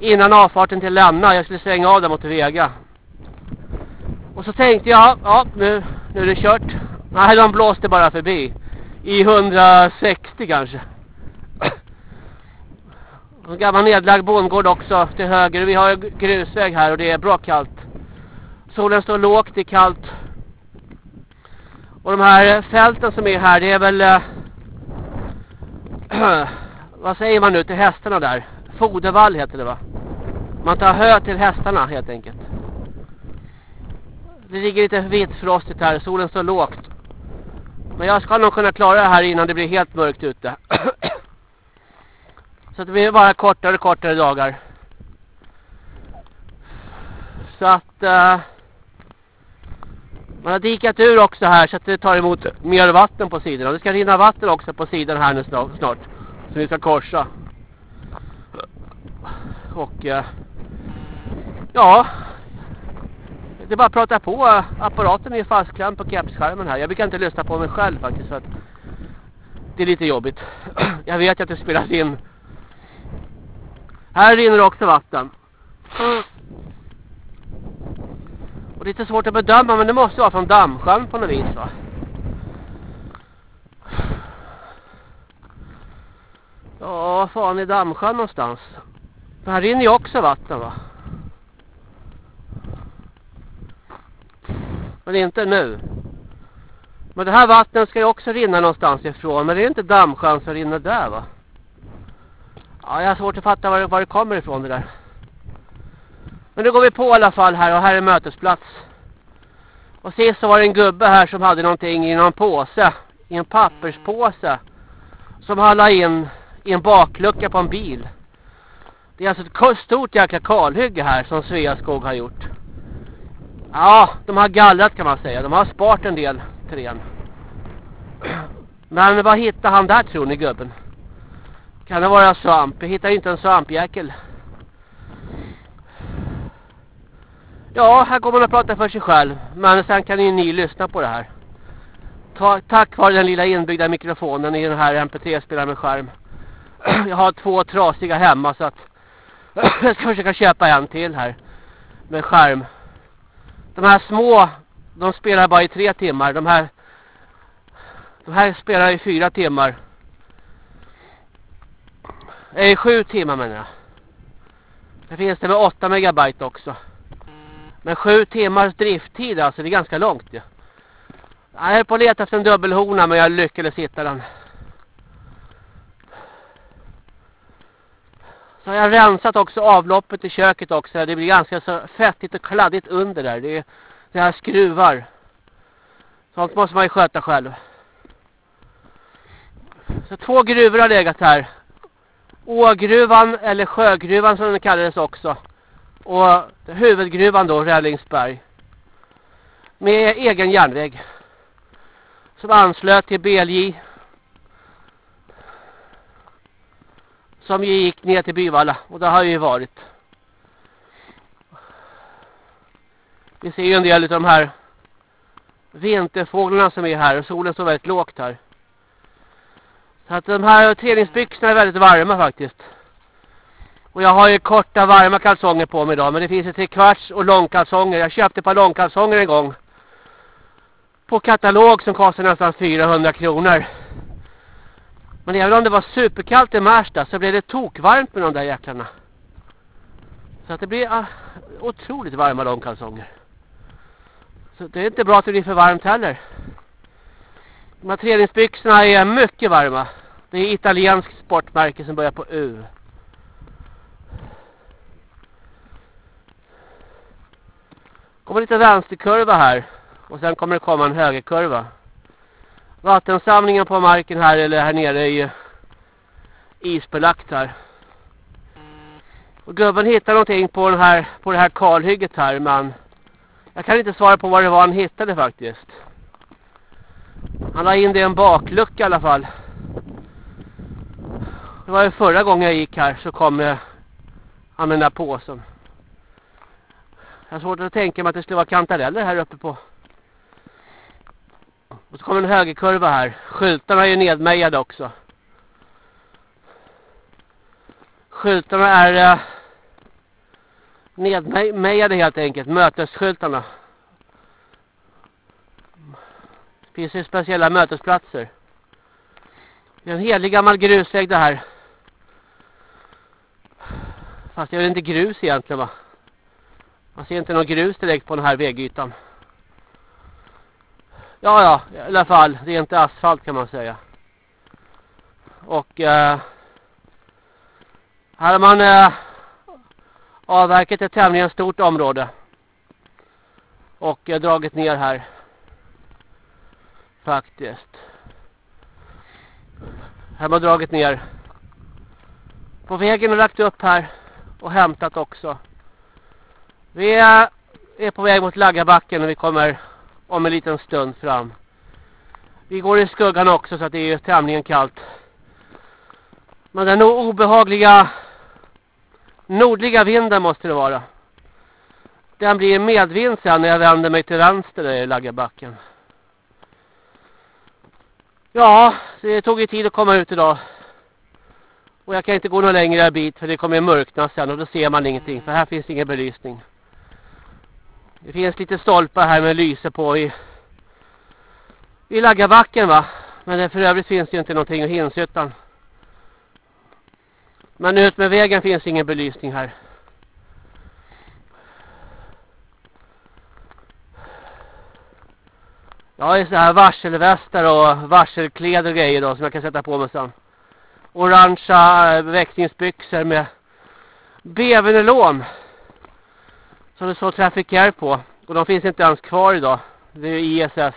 Innan avfarten till Lämna. Jag skulle svänga av där mot Vega. Och så tänkte jag, ja nu, nu är det kört. Nej, de blåste bara förbi. I 160 kanske. En gammal nedlagd bondgård också till höger. Vi har grusväg här och det är bra kallt. Solen står lågt, det är kallt. Och de här eh, fälten som är här, det är väl... Äh, vad säger man nu till hästarna där? Fodervall heter det va? Man tar hö till hästarna helt enkelt. Det ligger lite vitfrostigt här, solen står lågt. Men jag ska nog kunna klara det här innan det blir helt mörkt ute. Så det blir bara kortare och kortare dagar. Så att... Äh, man har dikat ur också här så att det tar emot mer vatten på sidorna. Det ska rinna vatten också på sidan här nu snart. Så vi ska korsa. Och... Eh, ja... Det är bara att prata på. Apparaten är fastklämd på kepsskärmen här. Jag brukar inte lyssna på mig själv faktiskt. För att det är lite jobbigt. Jag vet att det spelas in här rinner också vatten. Lite svårt att bedöma men det måste vara från dammsjön på något vis va. Ja, fan är dammsjön någonstans? För här rinner ju också vatten va. Men inte nu. Men det här vattnet ska ju också rinna någonstans ifrån. Men det är inte dammsjön som rinner där va. Ja, jag har svårt att fatta var det, var det kommer ifrån det där. Men nu går vi på i alla fall här och här är mötesplats. Och sist så var det en gubbe här som hade någonting i någon påse. I en papperspåse. Som han la in i en baklucka på en bil. Det är alltså ett stort jäkla kalhygge här som Sveaskog har gjort. Ja, de har gallrat kan man säga. De har sparat en del trän. Men vad hittade han där tror ni gubben? Kan det vara svamp? Jag hittar inte en svampjäkel. Ja, här kommer man att prata för sig själv. Men sen kan ju ni lyssna på det här. Ta, tack vare den lilla inbyggda mikrofonen i den här MP3-spelaren med skärm. Jag har två trasiga hemma så att jag ska försöka köpa en till här. Med skärm. De här små, de spelar bara i tre timmar. De här, de här spelar i fyra timmar. I sju timmar menar jag. Det finns det med 8 megabyte också. Men sju timmars drifttid alltså, det är ganska långt ja. Jag är på att leta efter en dubbelhona men jag lyckades hitta den. Så har jag rensat också avloppet i köket också. Det blir ganska så fettigt och kladdigt under där. Det, är, det här skruvar. Sånt måste man ju sköta själv. Så två gruvor har legat här. Ågruvan eller sjögruvan som den kallades också. Och huvudgruvan då, Rällingsberg. Med egen järnväg. Som anslöt till BLJ. Som gick ner till Byvalla. Och det har ju varit. Vi ser ju en del av de här vinterfåglarna som är här. Och solen står väldigt lågt här. Så att de här träningsbyxorna är väldigt varma faktiskt. Och jag har ju korta varma kalsonger på mig idag. Men det finns ju tre kvarts och långkalsonger. Jag köpte ett par långkalsonger en gång. På katalog som kostar nästan 400 kronor. Men även om det var superkallt i Märsta så blev det tokvarmt med de där jäklarna. Så att det blir uh, otroligt varma långkalsonger. Så det är inte bra att det blir för varmt heller. De här träningsbyxorna är mycket varma. Det är italiensk sportmärke som börjar på U. kommer lite vänsterkurva här. Och sen kommer det komma en högerkurva. Vattensamlingen på marken här eller här nere är ju isbelagt här. Och gubben hittar någonting på, den här, på det här kalhygget här men jag kan inte svara på vad det var han hittade faktiskt. Han la in det i en baklucka i alla fall. Det var ju förra gången jag gick här så kom eh, han med den där påsen. Jag har svårt att tänka mig att det skulle vara kantareller här uppe på. Och så kommer en högerkurva här. Skyltarna är ju nedmejade också. Skyltarna är eh, nedmejade helt enkelt. Mötesskyltarna. Det finns ju speciella mötesplatser. Det är en helig gammal grusväg det här. Fast det är väl inte grus egentligen va? Man ser inte någon grus direkt på den här vägytan. Ja, ja, i alla fall. Det är inte asfalt kan man säga. Och eh, här har man eh, avverkat ett tämligen stort område. Och eh, dragit ner här. Faktiskt. Här har man dragit ner. På vägen och lagt upp här. Och hämtat också. Vi är på väg mot Laggabacken och vi kommer om en liten stund fram. Vi går i skuggan också så att det är tämligen kallt. Men den obehagliga nordliga vinden måste det vara. Den blir medvind sen när jag vänder mig till vänster där i Laggabacken. Ja, det tog ju tid att komma ut idag. Och jag kan inte gå någon längre bit för det kommer mörkna sen och då ser man ingenting. För här finns ingen belysning. Det finns lite stolpar här med lyse på i, i Laggabacken va. Men för övrigt finns det ju inte någonting i Hinshyttan. Men ut med vägen finns ingen belysning här. Jag har ju så här varselvästar och varselkläder och grejer då som jag kan sätta på mig sen. Orangea väckningsbyxor växlingsbyxor med bevenelån som det står trafikär på. Och de finns inte ens kvar idag. Det är ISS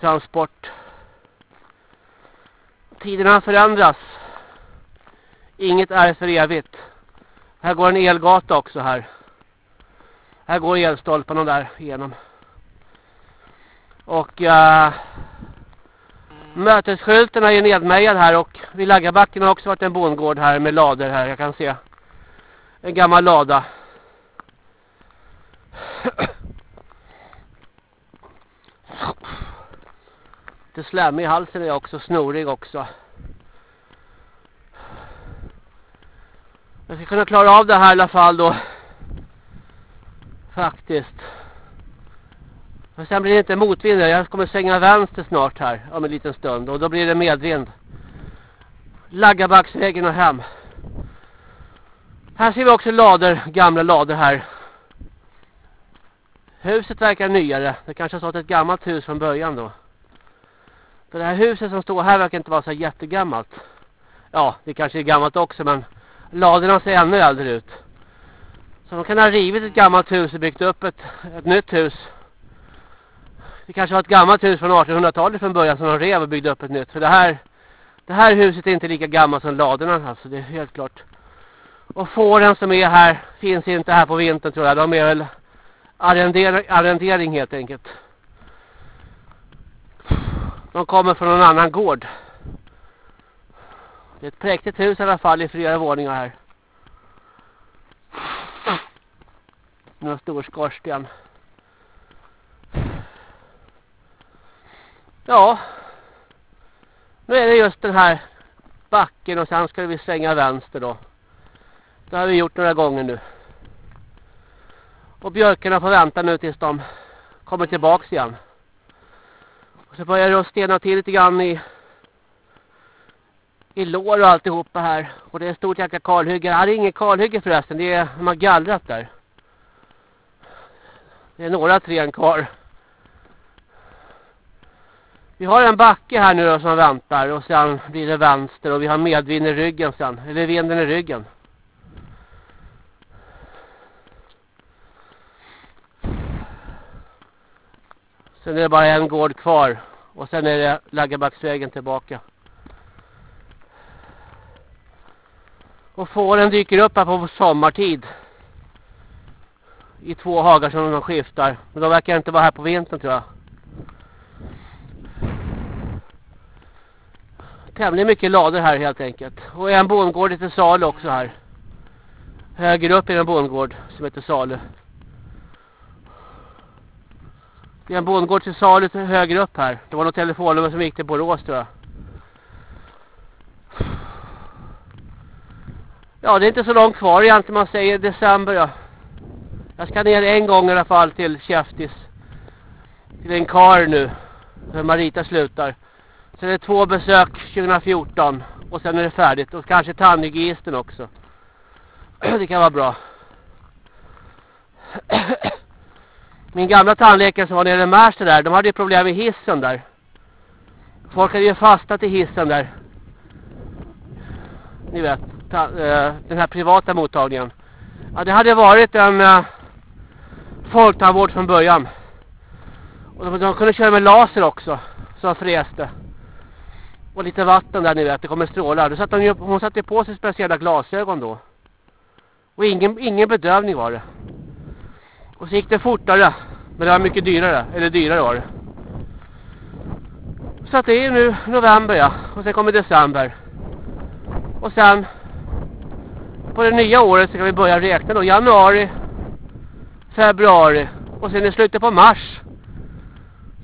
transport. Tiderna förändras. Inget är för evigt. Här går en elgata också här. Här går elstolparna där igenom. Och uh, mötesskyltarna är nedmejad här och vid Laggabacken har också varit en bondgård här med lader här. Jag kan se en gammal lada. Lite slämmig i halsen är jag också snorig också. Jag ska kunna klara av det här i alla fall då. Faktiskt. Men sen blir det inte motvind. Jag kommer svänga vänster snart här om en liten stund. Och då blir det medvind. Laggabacksvägen och hem. Här ser vi också lader, gamla lader här. Huset verkar nyare. Det kanske har stått ett gammalt hus från början då. För det här huset som står här verkar inte vara så jättegammalt. Ja, det kanske är gammalt också men ladorna ser ännu äldre ut. Så de kan ha rivit ett gammalt hus och byggt upp ett, ett nytt hus. Det kanske var ett gammalt hus från 1800-talet från början som de rev och byggde upp ett nytt. För det här, det här huset är inte lika gammalt som ladorna alltså, det är helt klart. Och fåren som är här finns inte här på vintern tror jag. De är väl arrendering, arrendering helt enkelt. De kommer från någon annan gård. Det är ett präktigt hus i alla fall i flera våningar här. Några stor skorsten. Ja. Nu är det just den här backen och sen ska vi svänga vänster då. Det har vi gjort några gånger nu. Och björkarna får vänta nu tills de kommer tillbaks igen. Och så börjar det att stena till lite grann i i lår och alltihopa här. Och det är ett stort jäkla kalhygge. Det här är inget kalhygge förresten. Det är, de har gallrat där. Det är några träd kvar. Vi har en backe här nu då som väntar och sen blir det vänster och vi har medvind i ryggen sen. Eller vinden i ryggen. Sen är det bara en gård kvar och sen är det Laggebacksvägen tillbaka. Och fåren dyker upp här på sommartid. I två hagar som de skiftar. Men de verkar inte vara här på vintern tror jag. Tämligen mycket lader här helt enkelt. Och en bondgård till salu också här. Höger upp är en bondgård som heter salu. Det är en bondgård till salu högre upp här. Det var något telefonnummer som gick till Borås tror jag. Ja, det är inte så långt kvar egentligen man säger december ja. Jag ska ner en gång i alla fall till Käftis. Till en kar nu. När Marita slutar. Sen är det två besök 2014. Och sen är det färdigt. Och kanske tandhygienisten också. det kan vara bra. Min gamla tandläkare som var nere i Märsta där. De hade ju problem med hissen där. Folk hade ju fastnat i hissen där. Ni vet. Ta, uh, den här privata mottagningen. Ja, det hade varit en uh, folktandvård från början. Och de, de kunde köra med laser också. Som fräste. Och lite vatten där ni vet. Det kommer strålar. Då satt hon, hon satte på sig speciella glasögon då. Och ingen, ingen bedövning var det. Och så gick det fortare. Men det var mycket dyrare. Eller dyrare var det. Så att det är nu november ja. Och sen kommer december. Och sen på det nya året så kan vi börja räkna då. Januari, februari och sen i slutet på mars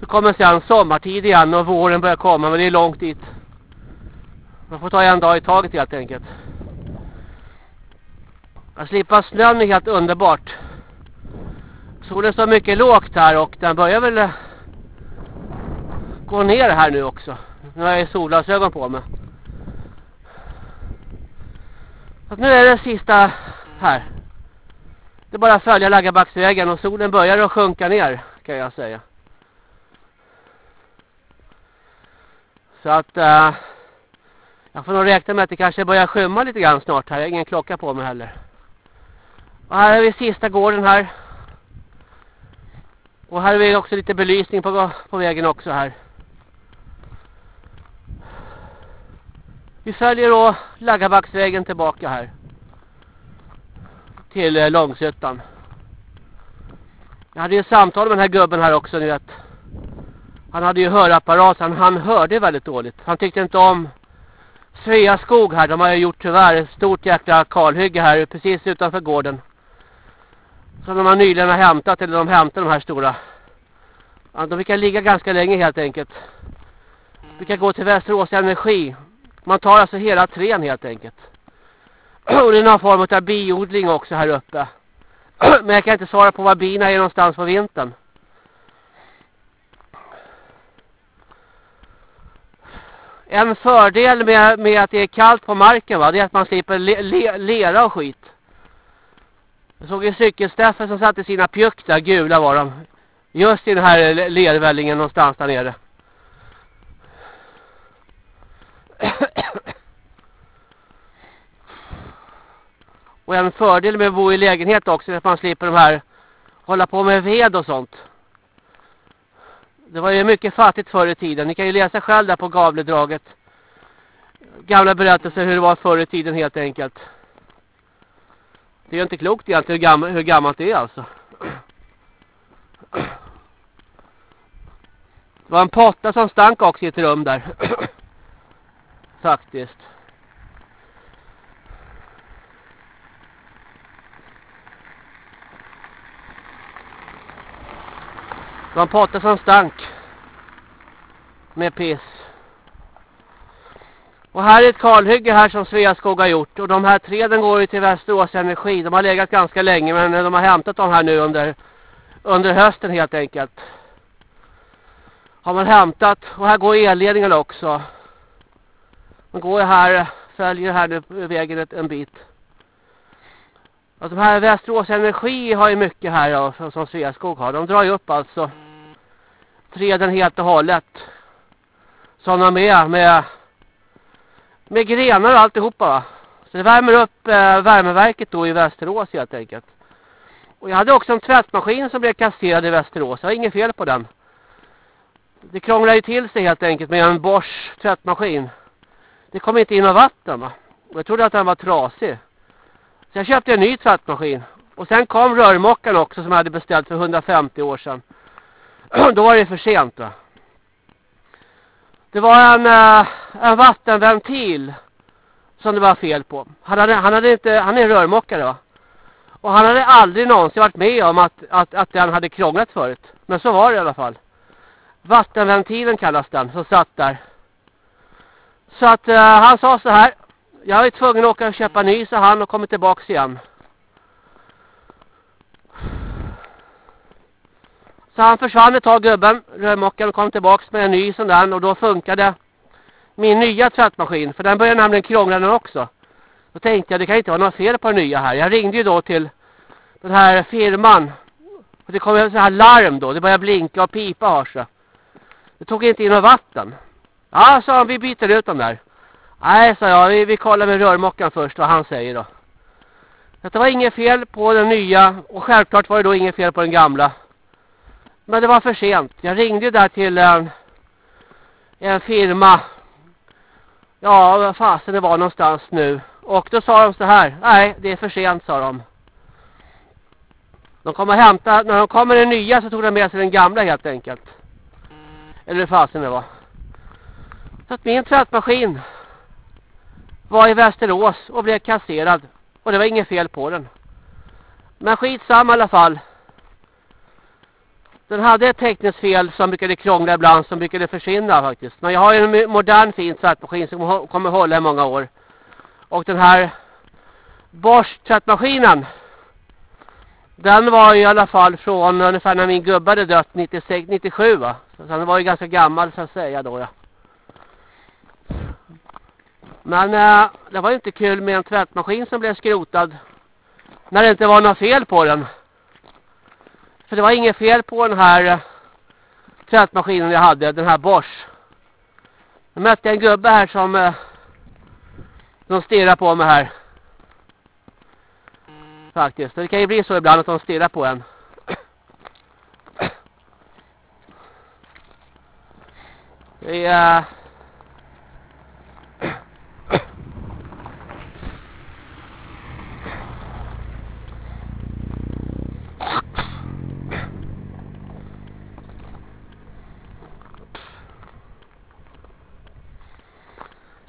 så kommer sen sommartid igen och våren börjar komma men det är långt dit. Man får ta en dag i taget helt enkelt. Att slippa snön är helt underbart. Solen står mycket lågt här och den börjar väl eh, gå ner här nu också. Nu har jag solglasögon på mig. Så nu är det sista här. Det är bara att följa Laggabacksvägen och solen börjar att sjunka ner kan jag säga. Så att äh, jag får nog räkna med att det kanske börjar skymma lite grann snart här. Jag har ingen klocka på mig heller. Och här är vi sista gården här. Och här är vi också lite belysning på, på vägen också här. Vi följer då Laggabacksvägen tillbaka här. Till eh, Långsötan. Jag hade ju samtal med den här gubben här också, ni vet. Han hade ju hörapparat, han, han hörde väldigt dåligt. Han tyckte inte om Sveaskog här. De har ju gjort tyvärr ett stort jäkla kalhygge här precis utanför gården. Som de har nyligen har hämtat, eller de hämtar de här stora. Ja, de brukar ligga ganska länge helt enkelt. Vi brukar gå till Västerås Energi. Man tar alltså hela trän helt enkelt. Och det är någon form av biodling också här uppe. Men jag kan inte svara på var bina är någonstans på vintern. En fördel med, med att det är kallt på marken va, det är att man slipper le, le, lera och skit. Jag såg en cykelstäffer som satte sina pjuck där, gula var de. Just i den här lervällingen någonstans där nere. Och en fördel med att bo i lägenhet också är att man slipper de här hålla på med ved och sånt. Det var ju mycket fattigt förr i tiden. Ni kan ju läsa själv där på Gavledraget. Gamla berättelser hur det var förr i tiden helt enkelt. Det är ju inte klokt egentligen hur, gammalt, hur gammalt det är alltså. Det var en potta som stank också i ett rum där. Faktiskt. Det var en potta som stank. Med piss. Och här är ett kalhygge här som Sveaskog har gjort. Och de här träden går ju till Västerås Energi. De har legat ganska länge men de har hämtat dem här nu under, under hösten helt enkelt. Har man hämtat. Och här går elledningen också. Man går här, följer här nu vägen ett, en bit. Och de här Västerås Energi har ju mycket här ja, som Sveaskog har. De drar ju upp alltså träden helt och hållet. Sådana med, med, med grenar och alltihopa va. Så det värmer upp eh, värmeverket då i Västerås helt enkelt. Och jag hade också en tvättmaskin som blev kasserad i Västerås. Jag har inget fel på den. Det krånglar ju till sig helt enkelt med en Bosch tvättmaskin. Det kom inte in något vatten va. Och jag trodde att den var trasig. Så jag köpte en ny tvättmaskin. Och sen kom rörmockan också som jag hade beställt för 150 år sedan. Då var det för sent va. Det var en, uh, en vattenventil som det var fel på. Han, hade, han, hade inte, han är rörmokare va. Och han hade aldrig någonsin varit med om att, att, att den hade krånglat förut. Men så var det i alla fall. Vattenventilen kallas den som satt där. Så att uh, han sa så här. Jag är tvungen att åka och köpa ny så han och kommer tillbaks igen. Så han försvann ett tag gubben, rörmokaren och kom tillbaks med en ny sån där och då funkade min nya tvättmaskin. För den började nämligen krångla den också. Då tänkte jag det kan inte vara något fel på den nya här. Jag ringde ju då till den här firman. Och det kom en sån här larm då. Det började blinka och pipa har så. Det tog inte in något vatten. Ja, sa han, vi byter ut dem där. Nej, sa jag, vi, vi kollar med rörmokaren först vad han säger då. Det var inget fel på den nya och självklart var det då inget fel på den gamla. Men det var för sent. Jag ringde där till en, en firma. Ja, vad fasen det var någonstans nu. Och då sa de så här. Nej, det är för sent, sa de. De kommer hämta, när de kommer den nya så tog de med sig den gamla helt enkelt. Eller hur fasen det var. Så att min tvättmaskin var i Västerås och blev kasserad. Och det var inget fel på den. Men skitsamma i alla fall. Den hade ett tekniskt fel som brukade krångla ibland som brukade försvinna faktiskt. Men jag har en modern fin tvättmaskin som kommer hålla i många år. Och den här Bosch tvättmaskinen den var i alla fall från ungefär när min gubbe hade dött 96, 97 va. Så den var ju ganska gammal så att säga då ja. Men äh, det var ju inte kul med en tvättmaskin som blev skrotad. När det inte var något fel på den. För det var inget fel på den här eh, tvättmaskinen jag hade, den här Bosch. Jag mötte en gubbe här som eh, de stirrar på mig här. Faktiskt. Det kan ju bli så ibland att de stirrar på en. Det är... Eh,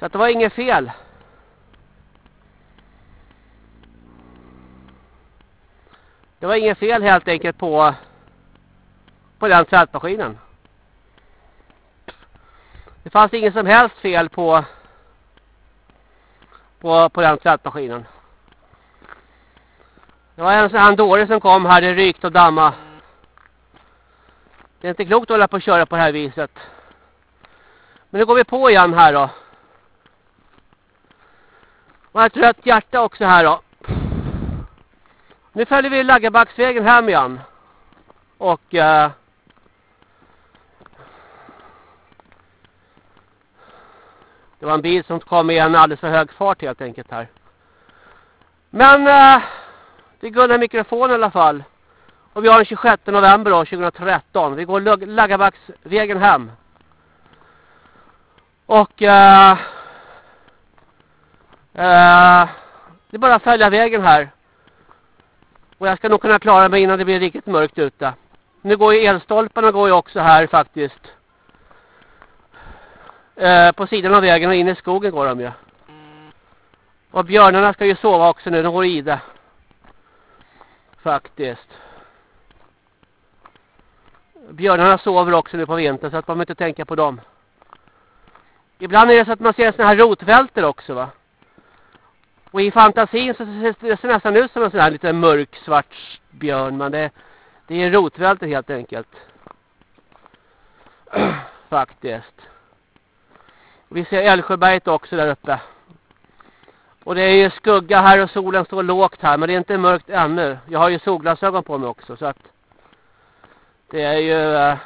Så att det var inget fel. Det var inget fel helt enkelt på på den tvättmaskinen. Det fanns inget som helst fel på på, på den tvättmaskinen. Det var en sån här dåre som kom här, det rykt och damma. Det är inte klokt att hålla på och köra på det här viset. Men nu går vi på igen här då. Och ett rött hjärta också här då. Nu följer vi Laggebacksvägen hem igen. Och... Eh, det var en bil som kom i en alldeles för hög fart helt enkelt här. Men... Eh, det gullar mikrofon i alla fall. Och vi har den 26 november då, 2013. Vi går Laggebacksvägen hem. Och... Eh, eh, det är bara att följa vägen här. Och jag ska nog kunna klara mig innan det blir riktigt mörkt ute. Nu går ju elstolparna går ju också här faktiskt. Eh, på sidan av vägen och in i skogen går de ju. Och björnarna ska ju sova också nu, de går i det. Faktiskt. Björnarna sover också nu på vintern så att man inte tänka på dem. Ibland är det så att man ser såna här rotvälter också va. Och i fantasin så ser det nästan ut som en sån här lite mörk svart björn. Men det, det är rotvälter helt enkelt. Faktiskt. Vi ser Älvsjöberget också där uppe. Och det är ju skugga här och solen står lågt här. Men det är inte mörkt ännu. Jag har ju solglasögon på mig också. Så att det är ju... Eh,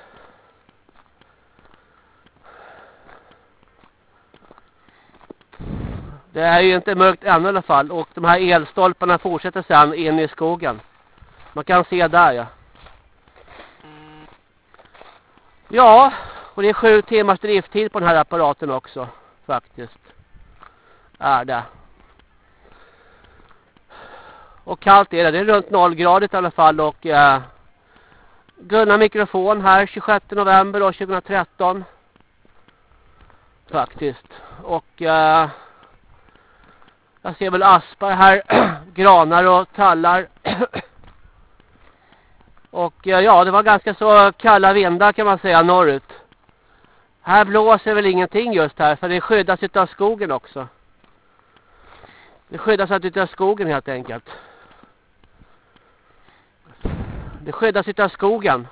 det är ju inte mörkt ännu i alla fall. Och de här elstolparna fortsätter sen in i skogen. Man kan se där ja. Ja, och det är sju timmars drifttid på den här apparaten också. Faktiskt. Är det. Och kallt är det. Det är runt nollgradigt i alla fall. Och eh, Gunnar mikrofon här 26 november 2013. Faktiskt. Och eh, jag ser väl aspar här. granar och tallar. och eh, ja, det var ganska så kalla vindar kan man säga norrut. Här blåser väl ingenting just här. För det skyddas av skogen också. Det skyddas av skogen helt enkelt. Det skyddas av skogen.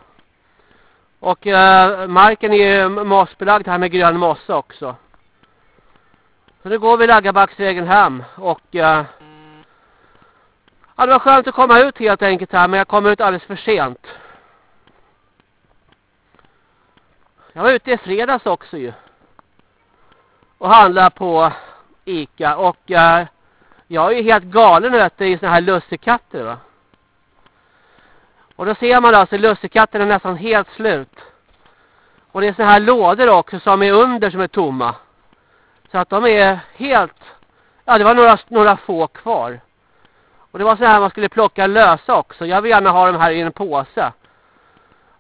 Och eh, marken är ju mossbelagd här med grön mossa också. Så nu går vi Laggabacksvägen hem. Och eh, ja, det var skönt att komma ut helt enkelt här. Men jag kom ut alldeles för sent. Jag var ute i fredags också ju. Och handlade på Ica. Och eh, jag är ju helt galen vet du, i såna här lussekatter va. Och då ser man alltså lussekatten är nästan helt slut. Och det är såna här lådor också som är under som är tomma. Så att de är helt... Ja, det var några, några få kvar. Och det var så här man skulle plocka lösa också. Jag vill gärna ha dem här i en påse.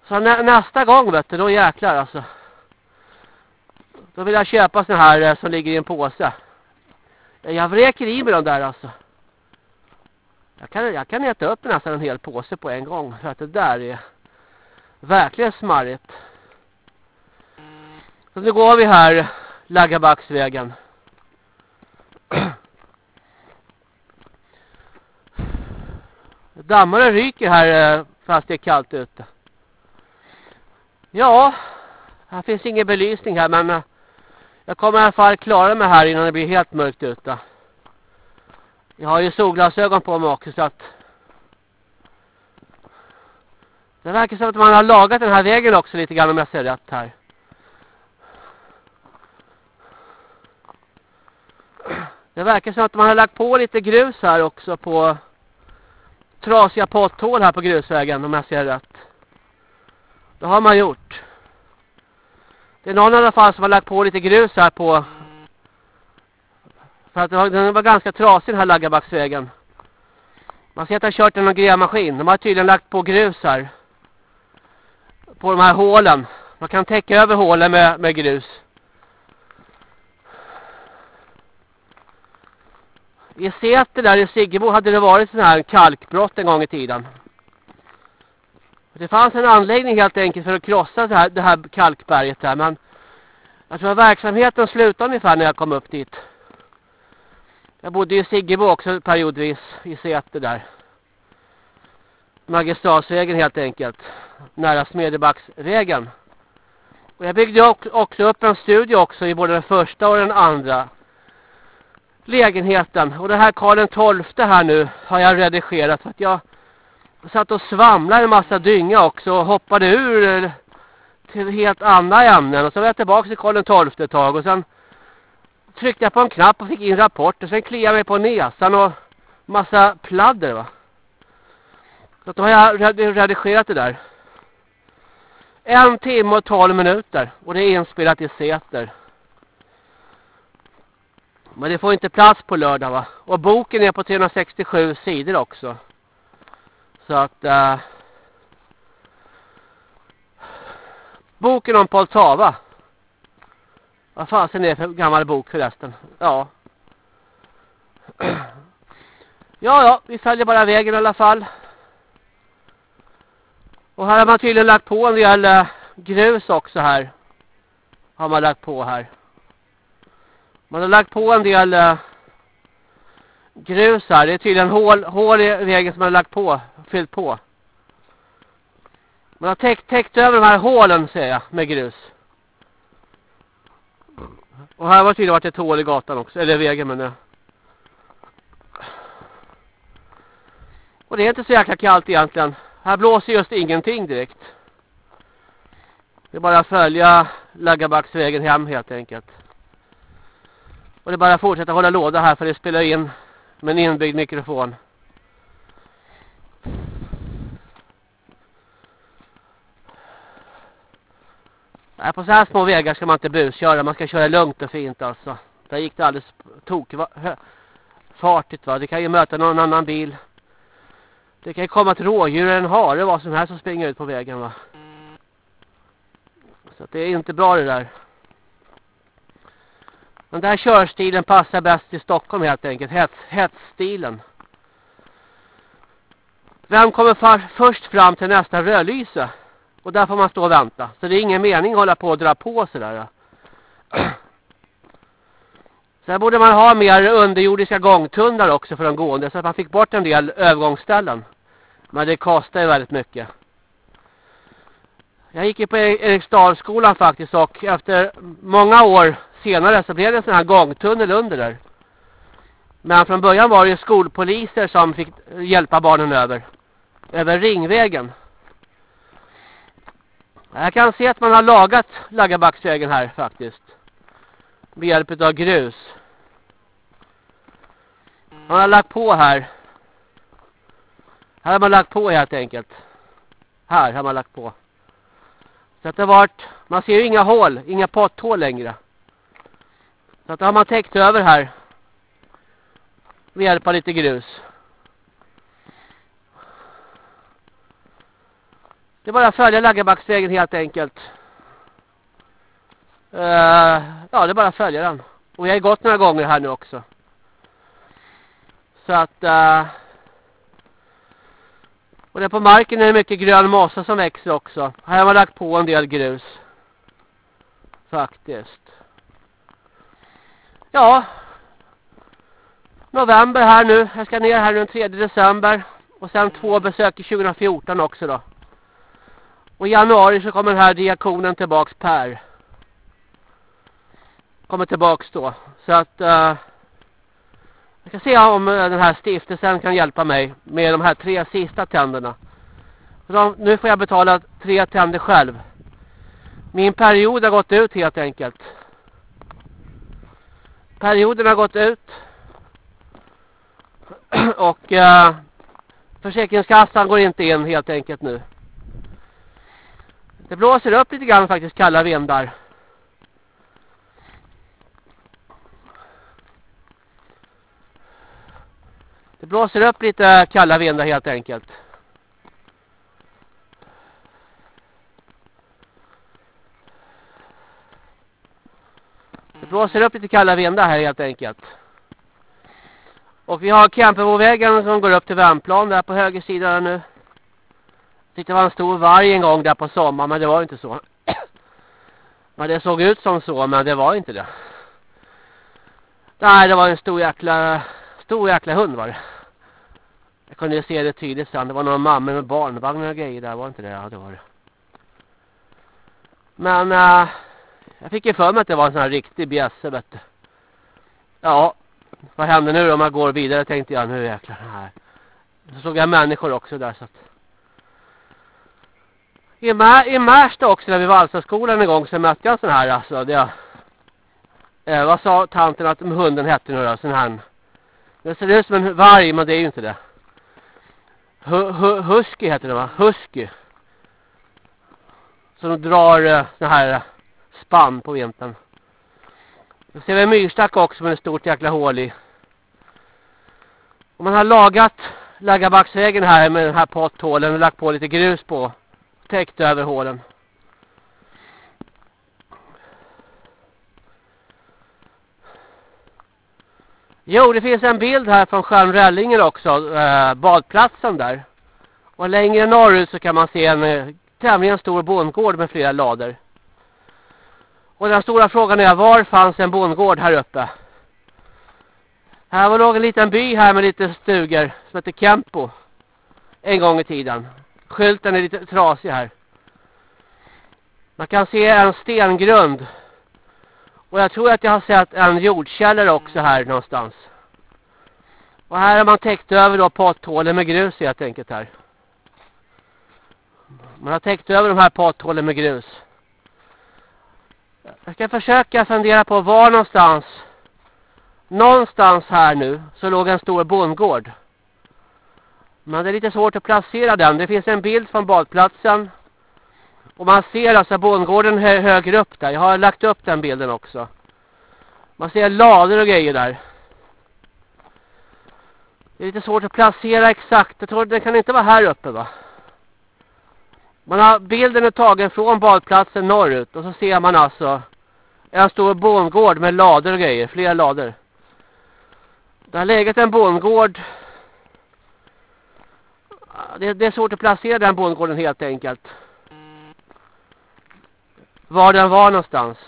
Så nä, nästa gång vet du, då jäklar alltså. Då vill jag köpa såna här eh, som ligger i en påse. Jag vräker i mig dem där alltså. Jag kan, jag kan äta upp nästan en hel påse på en gång. För att det där är verkligen smarrigt. Så nu går vi här Laggabacksvägen. Dammar och ryker här eh, fast det är kallt ute. Ja, här finns ingen belysning här men eh, jag kommer i alla fall klara mig här innan det blir helt mörkt ute. Jag har ju solglasögon på mig också så att det verkar som att man har lagat den här vägen också lite grann om jag ser rätt här. Det verkar som att man har lagt på lite grus här också på trasiga potthål här på grusvägen om jag ser rätt. Det har man gjort. Det är någon i alla fall som har lagt på lite grus här på för att den var ganska trasig den här Laggabacksvägen. Man ser att jag har kört en grävmaskin. De har tydligen lagt på grus här. På de här hålen. Man kan täcka över hålen med, med grus. I Säter där i Siggebo hade det varit sån här kalkbrott en gång i tiden. Det fanns en anläggning helt enkelt för att krossa det här, det här kalkberget där. Men jag tror att verksamheten slutade ungefär när jag kom upp dit. Jag bodde i Siggebo också periodvis i Säter där. Magistratsvägen helt enkelt. Nära Smedjebacksvägen. Och jag byggde också upp en studio också i både den första och den andra lägenheten. Och det här Karl XII här nu har jag redigerat för att jag satt och svamlade en massa dynga också och hoppade ur eh, till helt andra ämnen. Och så var jag tillbaka till Karl XII ett tag och sen tryckte jag på en knapp och fick in rapporter. Sen kliade jag mig på näsan och massa pladder va. Så då har jag redigerat det där. En timme och tolv minuter. Och det är inspelat i Säter. Men det får inte plats på lördag va. Och boken är på 367 sidor också. Så att... Uh, boken om Poltava. Vad fasen är det för gammal bok förresten? Ja. Ja, ja, vi följer bara vägen i alla fall. Och här har man tydligen lagt på en del eh, grus också här. Har man lagt på här. Man har lagt på en del eh.. grus här. Det är tydligen hål, hål i vägen som man har lagt på. Fyllt på. Man har täckt, täckt över de här hålen ser jag med grus. Och här var tydligen varit ett hål i gatan också. Eller vägen men jag. Och det är inte så jäkla kallt egentligen. Här blåser just ingenting direkt. Det är bara att följa Laggabacksvägen hem helt enkelt. Och det är bara att fortsätta hålla låda här för det spelar in med en inbyggd mikrofon. Nej, på så här små vägar ska man inte busköra. Man ska köra lugnt och fint alltså. Där gick det alldeles tok fartigt va. Det kan ju möta någon annan bil. Det kan ju komma ett rådjur eller en hare vad som helst som springer ut på vägen va. Så det är inte bra det där. Den där körstilen passar bäst i Stockholm helt enkelt. Hets, hetsstilen. Vem kommer för, först fram till nästa rödlyse? Och där får man stå och vänta. Så det är ingen mening att hålla på och dra på sådär. Sen borde man ha mer underjordiska gångtunnlar också för de gående. Så att man fick bort en del övergångsställen. Men det kostar ju väldigt mycket. Jag gick ju på e- Eriksdalsskolan faktiskt och efter många år senare så blev det en sån här gångtunnel under där. Men från början var det ju skolpoliser som fick hjälpa barnen över. Över ringvägen. Jag kan se att man har lagat Laggabacksvägen här faktiskt. Med hjälp av grus. Man har lagt på här. Här har man lagt på helt enkelt. Här har man lagt på. Så att det har varit, man ser ju inga hål, inga potthål längre. Så att det har man täckt över här. Med hjälp av lite grus. Det är bara att följa Laggarbacksvägen helt enkelt. Uh, ja, det är bara att följa den. Och jag har gått några gånger här nu också. Så att... Uh, och där på marken är det mycket grön mossa som växer också. Här har man lagt på en del grus. Faktiskt. Ja. November här nu. Jag ska ner här den 3 december. Och sen två besök i 2014 också då. Och i januari så kommer den här diakonen tillbaks Per. Kommer tillbaks då. Så att... Uh, jag ska se om eh, den här stiftelsen kan hjälpa mig med de här tre sista tänderna. De, nu får jag betala tre tänder själv. Min period har gått ut helt enkelt. Perioden har gått ut. Och eh, Försäkringskassan går inte in helt enkelt nu. Det blåser upp lite grann faktiskt kalla vindar. Det blåser upp lite kalla vindar helt enkelt. Det blåser upp lite kalla vindar här helt enkelt. Och vi har Kempebovägen som går upp till Värmplan där på höger sida nu tyckte det var en stor varg en gång där på sommaren, men det var inte så. Men det såg ut som så, men det var inte det. Nej, det var en stor jäkla, stor jäkla hund var det. Jag kunde ju se det tydligt sen. Det var några mammor med barnvagnar och grejer där, var inte det? Ja, det var det. Men äh, jag fick ju för mig att det var en sån här riktig bjässe, vet du. Ja, vad händer nu om jag går vidare, tänkte jag. Nu jäklar, här. Så såg jag människor också där, så att i, Mär, i Märsta också när vi var Valsaskolan en gång så mötte jag en sån här alltså. Det, eh, vad sa tanten att hunden hette nu då? Sån här. Det ser ut som en varg men det är ju inte det. Husky heter det va? Husky. Så de drar eh, här eh, spann på vintern. Nu ser vi en myrstack också med ett stort jäkla hål i. Och man har lagat Laggarbacksvägen här med den här potthålen och lagt på lite grus på täckt över hålen. Jo, det finns en bild här från sjön Rällingen också, eh, badplatsen där. Och längre norrut så kan man se en eh, tämligen stor bondgård med flera lader. Och den stora frågan är, var fanns en bondgård här uppe? Här var en liten by här med lite stugor som heter Kempo. En gång i tiden. Skylten är lite trasig här. Man kan se en stengrund. Och jag tror att jag har sett en jordkällare också här någonstans. Och här har man täckt över då potthålen med grus helt enkelt här. Man har täckt över de här potthålen med grus. Jag ska försöka fundera på var någonstans. Någonstans här nu så låg en stor bondgård. Men det är lite svårt att placera den. Det finns en bild från badplatsen. Och man ser alltså bondgården hö högre upp där. Jag har lagt upp den bilden också. Man ser lador och grejer där. Det är lite svårt att placera exakt. Jag tror den kan inte vara här uppe va? Man har bilden är tagen från badplatsen norrut. Och så ser man alltså en stor bondgård med lador och grejer. Flera lador. Det har legat en bondgård. Det, det är svårt att placera den bondgården helt enkelt. Var den var någonstans.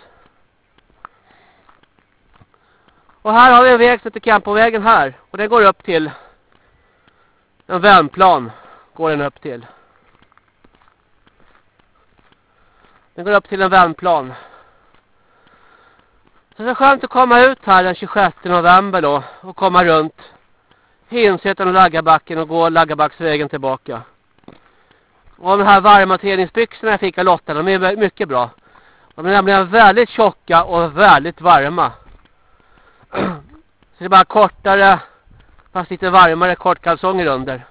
Och här har vi en väg som heter Campovägen här. Och den går upp till en vändplan. Går den upp till. Den går upp till en vändplan. Så det är skönt att komma ut här den 26 november då. Och komma runt Hinsätten och Laggabacken och gå Laggabacksvägen tillbaka. Och de här varma träningsbyxorna jag fick av Lotta, de är mycket bra. De är nämligen väldigt tjocka och väldigt varma. Så det är bara kortare, fast lite varmare kortkalsonger under.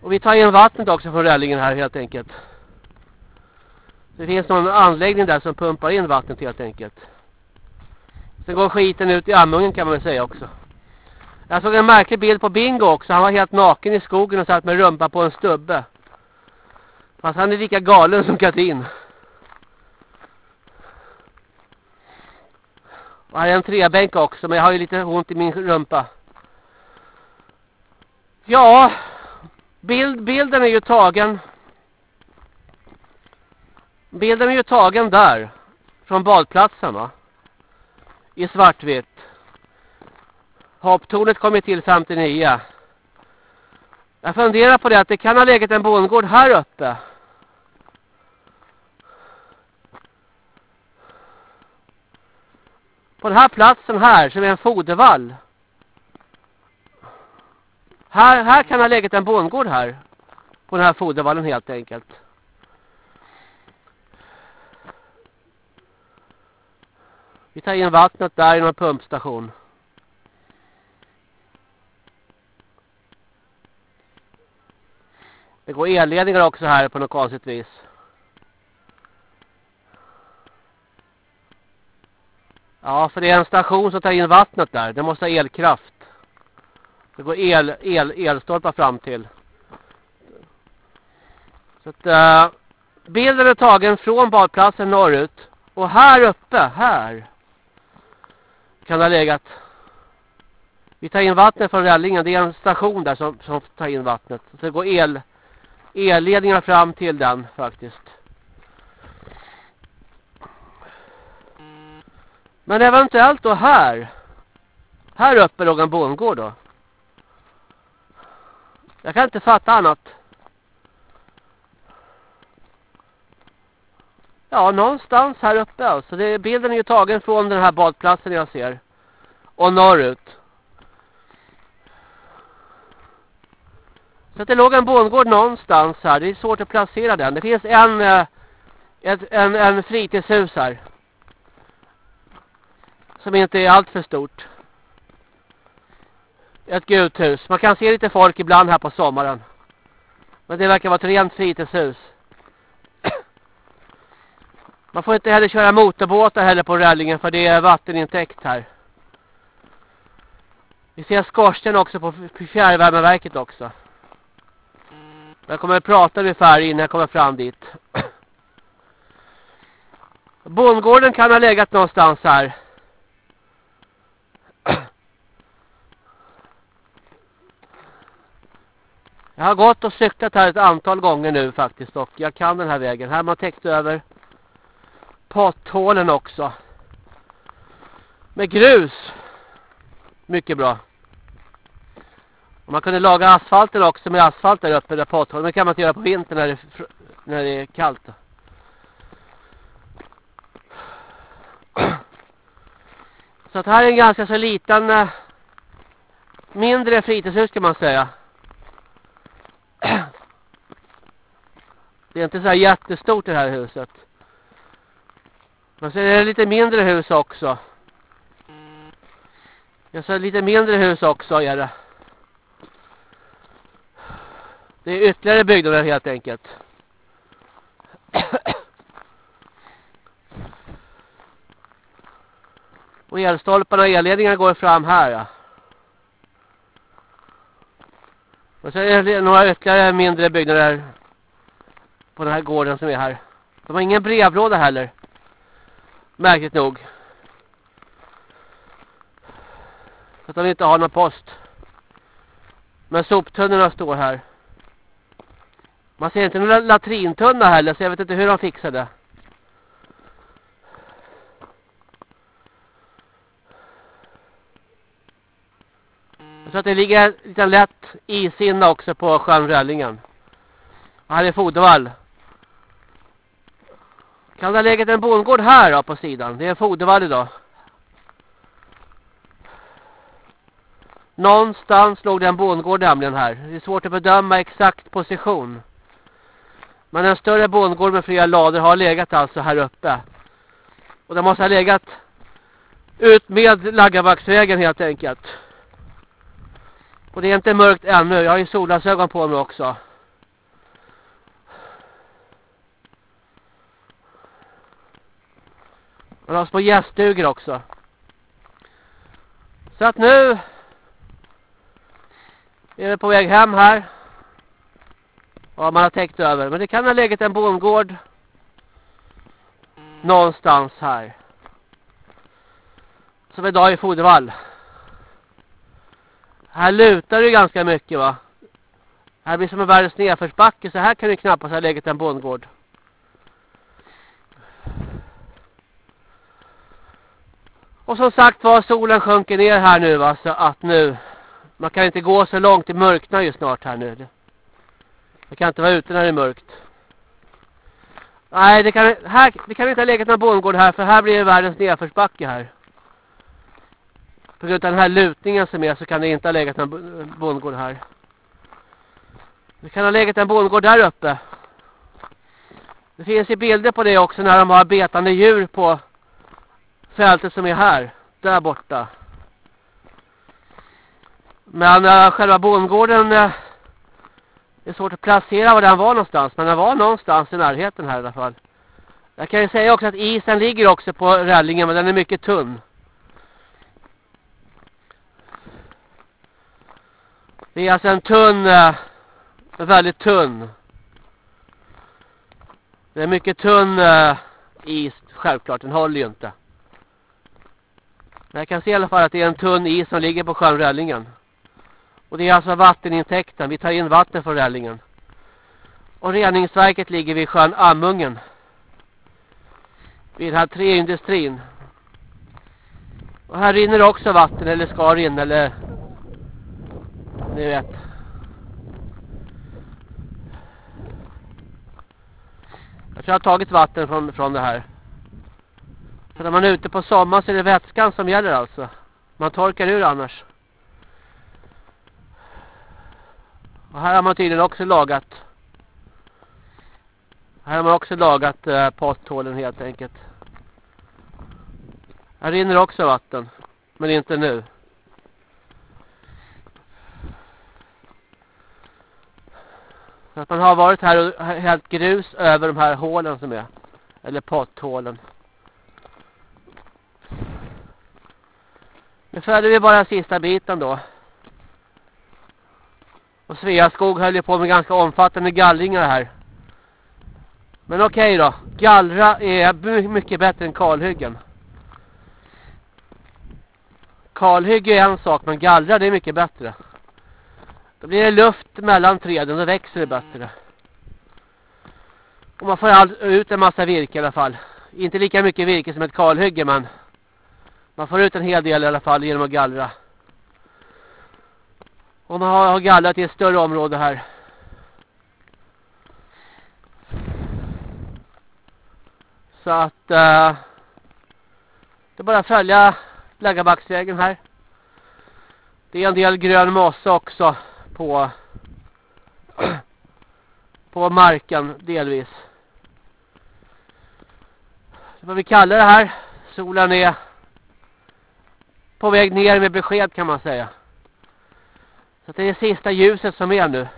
Och vi tar in vattnet också från rällingen här helt enkelt. Det finns någon anläggning där som pumpar in vattnet helt enkelt. Sen går skiten ut i ammungen kan man väl säga också. Jag såg en märklig bild på Bingo också. Han var helt naken i skogen och satt med rumpa på en stubbe. Fast han är lika galen som Katrin. Jag här är en trebänk också. Men jag har ju lite ont i min rumpa. Ja. Bild, bilden är ju tagen. Bilden är ju tagen där. Från badplatsen va. I svartvitt. Hopptornet kom ju till 59. Jag funderar på det att det kan ha legat en bondgård här uppe. På den här platsen här som är en fodervall. Här, här kan ha legat en bondgård här. På den här fodervallen helt enkelt. Vi tar in vattnet där i någon pumpstation. Det går elledningar också här på något konstigt vis. Ja, för det är en station som tar in vattnet där. Det måste ha elkraft. Det går el, el, elstolpar fram till. Så att uh, bilden är tagen från badplatsen norrut. Och här uppe, här. Kan det ha legat. Vi tar in vattnet från rällingen. Det är en station där som, som tar in vattnet. Så det går el, elledningar fram till den faktiskt. Men eventuellt då här. Här uppe låg en bondgård då. Jag kan inte fatta annat. Ja, någonstans här uppe alltså. Det, bilden är ju tagen från den här badplatsen jag ser. Och norrut. Så att det låg en bondgård någonstans här. Det är svårt att placera den. Det finns en, eh, ett, en, en fritidshus här. Som inte är allt för stort. Ett guthus. Man kan se lite folk ibland här på sommaren. Men det verkar vara ett rent fritidshus. Man får inte heller köra motorbåtar heller på rällingen för det är vattenintäkt här. Vi ser skorsten också på fjärrvärmeverket också. Jag kommer att prata ungefär innan jag kommer fram dit. Bondgården kan ha legat någonstans här. Jag har gått och cyklat här ett antal gånger nu faktiskt och jag kan den här vägen. Här har man täckt över potthålen också. Med grus. Mycket bra. Och man kunde laga asfalten också med asfalt där uppe där potthålen. Men det kan man inte göra på vintern när det, när det är kallt. Så att här är en ganska så liten eh, mindre fritidshus kan man säga. Det är inte så här jättestort det här huset. Men så är det lite mindre hus också. Jag ser lite mindre hus också är det. Det är ytterligare byggnader helt enkelt. Och elstolparna och elledningarna går fram här. Ja. Och så är det några ytterligare mindre byggnader på den här gården som är här. De har ingen brevlåda heller. Märkligt nog. Så att de inte har någon post. Men soptunnorna står här. Man ser inte någon latrintunna heller så jag vet inte hur de fixade. Jag tror att det ligger en liten lätt isinna också på sjön Röllingen. här är Fodervall. Kan det ha legat en bondgård här då på sidan? Det är Fodervall idag. Någonstans låg det en bondgård nämligen här. Det är svårt att bedöma exakt position. Men en större bondgård med flera lader har legat alltså här uppe. Och det måste ha legat ut med Laggabacksvägen helt enkelt. Och det är inte mörkt ännu. Jag har ju solglasögon på mig också. Man har små gäststugor också. Så att nu är det på väg hem här. Ja, man har täckt över. Men det kan ha legat en bondgård någonstans här. Som idag är Fodervall. Här lutar det ganska mycket va. Här blir som en världens nedförsbacke så här kan det knappast ha legat en bondgård. Och som sagt var solen sjunker ner här nu va så att nu man kan inte gå så långt i mörknar ju snart här nu. Man kan inte vara ute när det är mörkt. Nej, det kan, här, det kan inte ha legat någon bondgård här för här blir det världens nedförsbacke här. På grund av den här lutningen som är så kan det inte ha legat någon bondgård här. Det kan ha legat en bondgård där uppe. Det finns ju bilder på det också när de har betande djur på fältet som är här. Där borta. Men äh, själva bondgården äh, är svårt att placera var den var någonstans. Men den var någonstans i närheten här i alla fall. Jag kan ju säga också att isen ligger också på rällingen men den är mycket tunn. Det är alltså en tunn, äh, väldigt tunn. Det är mycket tunn äh, is, självklart, den håller ju inte. Men jag kan se i alla fall att det är en tunn is som ligger på sjön Rällingen. Och det är alltså vattenintäkten. Vi tar in vatten från Rällingen. Och reningsverket ligger vid sjön Amungen. Vid den här träindustrin. Och här rinner också vatten eller ska rinna eller ni vet. Jag tror jag har tagit vatten från, från det här. Så när man är ute på sommar så är det vätskan som gäller alltså. Man torkar ur annars. Och här har man tydligen också lagat. Här har man också lagat eh, potthålen helt enkelt. Här rinner också vatten. Men inte nu. Så att man har varit här och hällt grus över de här hålen som är. Eller potthålen. Nu följer vi bara sista biten då. Och Sveaskog höll ju på med ganska omfattande gallringar här. Men okej okay då. Gallra är mycket bättre än kalhyggen. Kalhygge är en sak men gallra det är mycket bättre. Då blir det luft mellan träden och då växer det bättre. Och man får all, ut en massa virke i alla fall. Inte lika mycket virke som ett kalhygge men man får ut en hel del i alla fall genom att gallra. Och man har, gallrat i ett större område här. Så att eh, det är bara att följa Läggabacksvägen här. Det är en del grön mossa också på på marken delvis. Så vad vi kallar det här. Solen är på väg ner med besked kan man säga. Så det är det sista ljuset som är nu.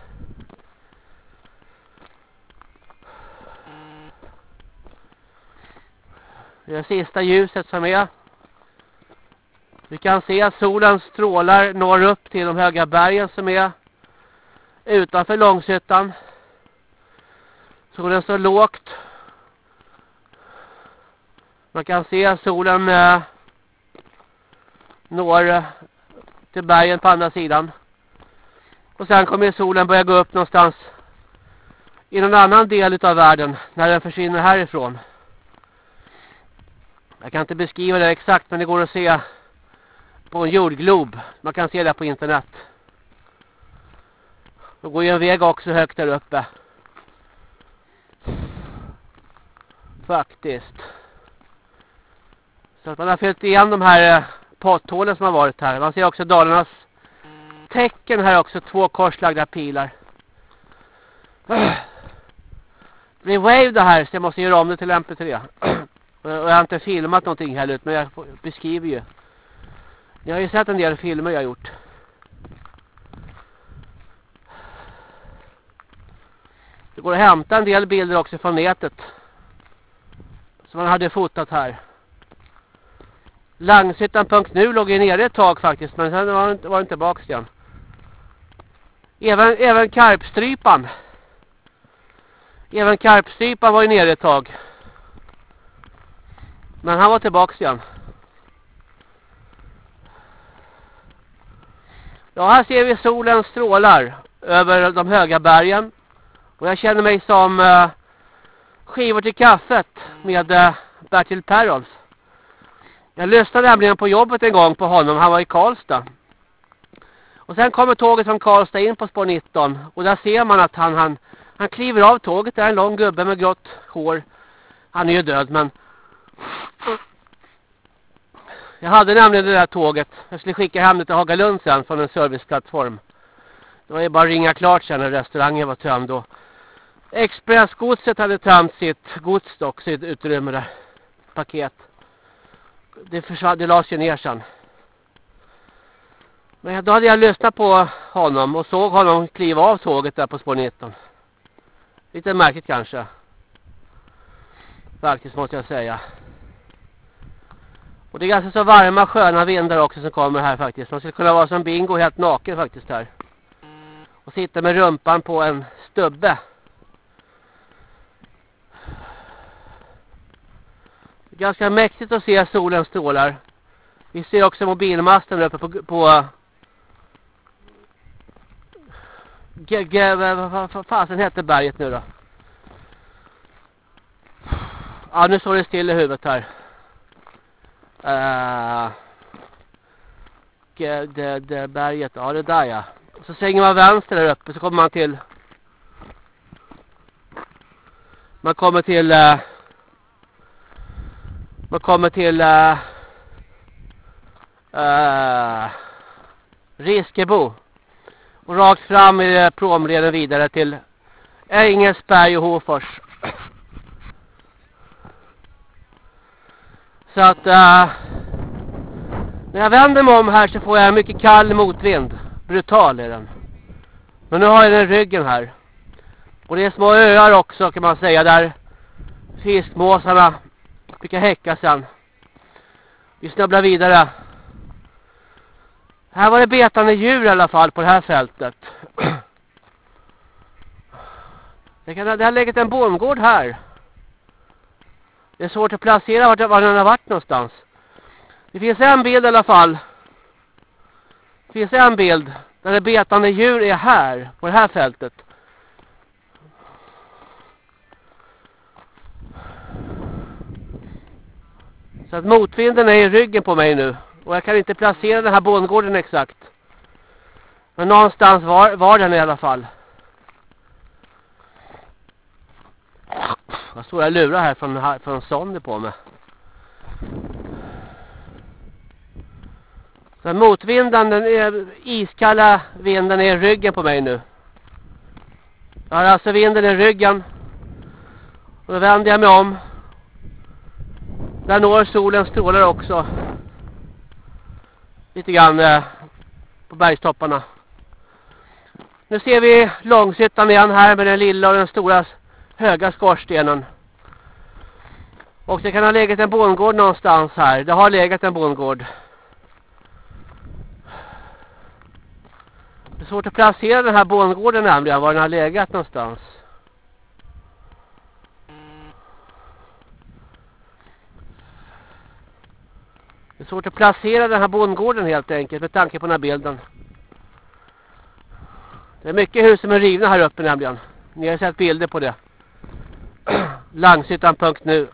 Det är det sista ljuset som är. Vi kan se att solen strålar norr upp till de höga bergen som är utanför Långshyttan. Solen står lågt. Man kan se solen eh, når till bergen på andra sidan. Och sen kommer solen börja gå upp någonstans i någon annan del av världen när den försvinner härifrån. Jag kan inte beskriva det exakt men det går att se på en jordglob. Man kan se det på internet. Det går ju en väg också högt där uppe. Faktiskt. Så att man har fyllt igen de här eh, potthålen som har varit här. Man ser också Dalarnas tecken här också. Två korslagda pilar. Det blir wave det här så jag måste göra om det till MP3. Och jag har inte filmat någonting heller men jag beskriver ju. Ni har ju sett en del filmer jag har gjort. Det går att hämta en del bilder också från nätet. Som man hade fotat här. Langshyttan.nu låg ju nere ett tag faktiskt. Men sen var den, var den tillbaka igen. Även, även karpstrypan. Även karpstrypan var ju nere ett tag. Men han var tillbaka igen. Ja, här ser vi solen strålar över de höga bergen. Och jag känner mig som eh, skivor till kaffet med eh, Bertil Perrolf. Jag lyssnade nämligen på jobbet en gång på honom. Han var i Karlstad. Och sen kommer tåget från Karlstad in på spår 19. Och där ser man att han, han, han kliver av tåget. Det är en lång gubbe med grått hår. Han är ju död men... Jag hade nämligen det där tåget. Jag skulle skicka hem det till Hagalund sen från en serviceplattform. Det var ju bara att ringa klart sen när restaurangen var tömd. Och Expressgodset hade tömt sitt gods dock, sitt utrymme där. Paket. Det försvann, det lades ju ner sen. Men då hade jag lyssnat på honom och såg honom kliva av tåget där på spår 19. Lite märkligt kanske. Faktiskt måste jag säga. Och det är ganska så varma sköna vindar också som kommer här faktiskt. Man skulle kunna vara som bingo helt naken faktiskt här. Och sitta med rumpan på en stubbe. Ganska mäktigt att se solens strålar. Vi ser också mobilmasten uppe på... på G, G, vad fasen hette berget nu då? Ja, nu står det still i huvudet här. Uh, G, det, det berget, ja det där ja. Så svänger man vänster där uppe så kommer man till... Man kommer till... Uh, man kommer till uh, uh, Riskebo. Och rakt fram i eh, promleden vidare till Engelsberg och Hofors. Så att uh, när jag vänder mig om här så får jag en mycket kall motvind. Brutal är den. Men nu har jag den ryggen här. Och det är små öar också kan man säga där fiskmåsarna brukar häcka sen. Vi snubblar vidare. Här var det betande djur i alla fall på det här fältet. Det, kan, det har legat en bondgård här. Det är svårt att placera vart, var den har varit någonstans. Det finns en bild i alla fall. Det finns en bild där det betande djur är här, på det här fältet. Så att motvinden är i ryggen på mig nu. Och jag kan inte placera den här bondgården exakt. Men någonstans var, var den i alla fall. Jag står jag lurar här från, från Sonny på mig. Så motvinden, den är, iskalla vinden är i ryggen på mig nu. Jag har alltså vinden i ryggen. Och då vänder jag mig om. Där når solen strålar också. Lite grann eh, på bergstopparna. Nu ser vi Långshyttan igen här med den lilla och den stora höga skorstenen. Och det kan ha legat en bondgård någonstans här. Det har legat en bondgård. Det är svårt att placera den här bondgården nämligen, var den har legat någonstans. Det är svårt att placera den här bondgården helt enkelt med tanke på den här bilden. Det är mycket hus som är rivna här uppe nämligen. Ni har sett bilder på det. Langshyttan.nu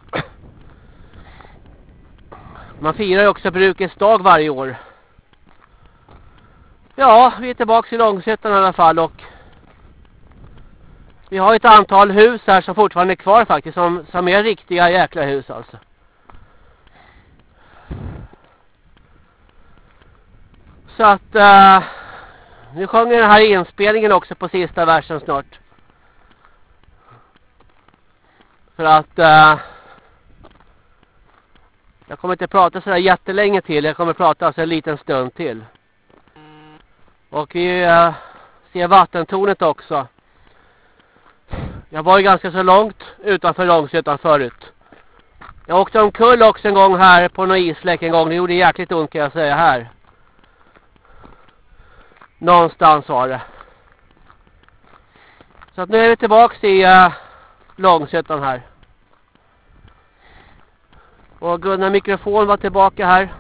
Man firar ju också brukets dag varje år. Ja, vi är tillbaka i Långshyttan i alla fall och vi har ett antal hus här som fortfarande är kvar faktiskt som, som är riktiga jäkla hus alltså. Så att uh, nu sjunger den här inspelningen också på sista versen snart. För att uh, jag kommer inte prata sådär jättelänge till. Jag kommer prata alltså en liten stund till. Och vi uh, ser vattentornet också. Jag var ju ganska så långt utanför Långsötan förut. Jag åkte omkull också en gång här på någon isläck en gång. Det gjorde jäkligt ont kan jag säga här. Någonstans var det. Så att nu är vi tillbaka i eh, uh, Långsötan här. Och Gunnar mikrofon var tillbaka här.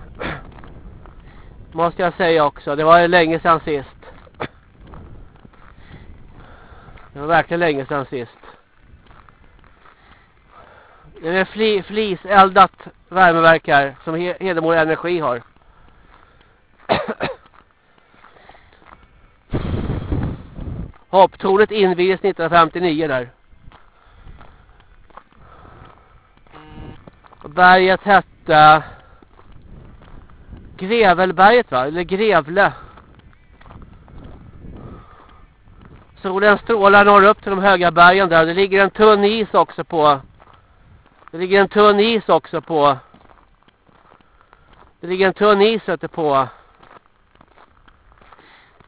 Måste jag säga också. Det var länge sedan sist. Det var verkligen länge sedan sist. Det är fli, fliseldat värmeverk här som Hedemora Energi har. Hopptornet invigdes 1959 där. Berget hette Grevelberget va? Eller Grevle. Solen strålar norr upp till de höga bergen där. Det ligger en tunn is också på. Det ligger en tunn is också på. Det ligger en tunn is ute på.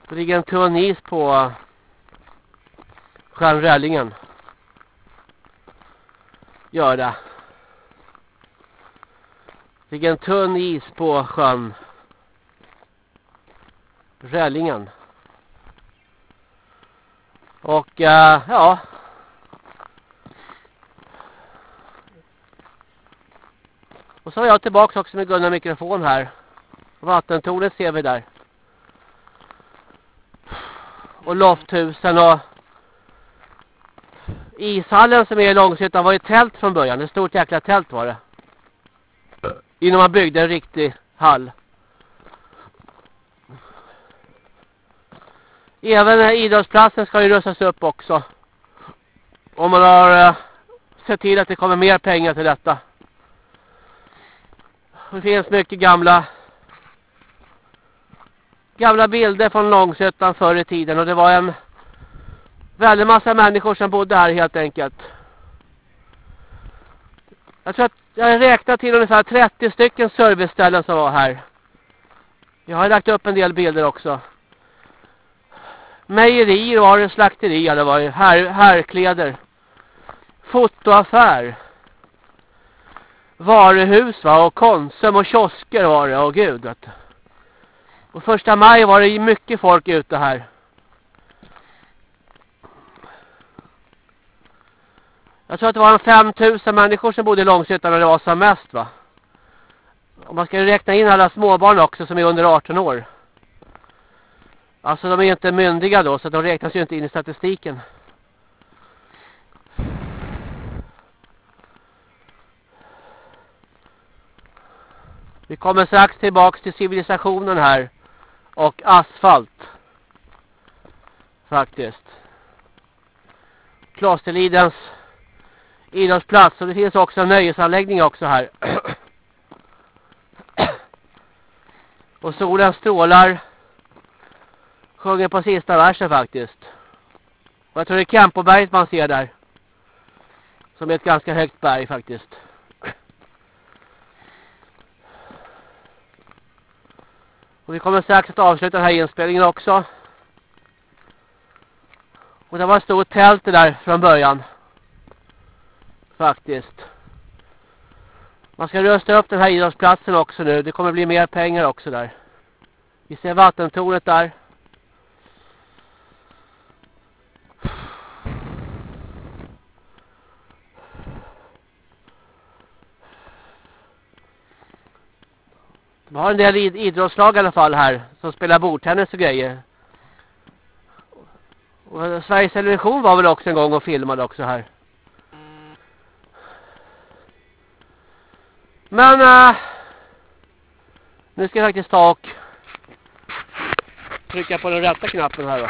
Det ligger en tunn is på sjön Gör det. Fick en tunn is på sjön Rällingen. Och uh, ja. Och så är jag tillbaka också med Gunnar mikrofon här. Vattentornet ser vi där. Och lofthusen och ishallen som är i Långshyttan var ju tält från början. Ett stort jäkla tält var det. Innan man byggde en riktig hall. Även idrottsplatsen ska ju rustas upp också. Om man har eh, sett till att det kommer mer pengar till detta. Det finns mycket gamla gamla bilder från Långsötan förr i tiden och det var en väldigt massa människor som bodde här helt enkelt. Jag tror att jag räknat till ungefär 30 stycken serviceställen som var här. Jag har lagt upp en del bilder också. Mejerier var det, slakteri, det var här, härkläder. Fotoaffär. Varuhus va, och Konsum och kiosker var det, och gud vet du. Och första maj var det mycket folk ute här. Jag tror att det var en 5000 människor som bodde i Långshyttan när det var som mest va. Och man ska räkna in alla småbarn också som är under 18 år. Alltså de är inte myndiga då så de räknas ju inte in i statistiken. Vi kommer strax tillbaks till civilisationen här. Och asfalt. Faktiskt. Klosterlidens idrottsplats. Och det finns också en nöjesanläggning också här. Och solen strålar. Sjunger på sista versen faktiskt. Och jag tror det är Kempoberget man ser där. Som är ett ganska högt berg faktiskt. Och vi kommer strax att avsluta den här inspelningen också. Och det var ett stort tält där från början. Faktiskt. Man ska rösta upp den här idrottsplatsen också nu. Det kommer bli mer pengar också där. Vi ser vattentornet där. De har en del id idrottslag i alla fall här. Som spelar bordtennis och grejer. Och Sveriges Television var väl också en gång och filmade också här. Men äh, nu ska jag faktiskt ta och trycka på den rätta knappen här då.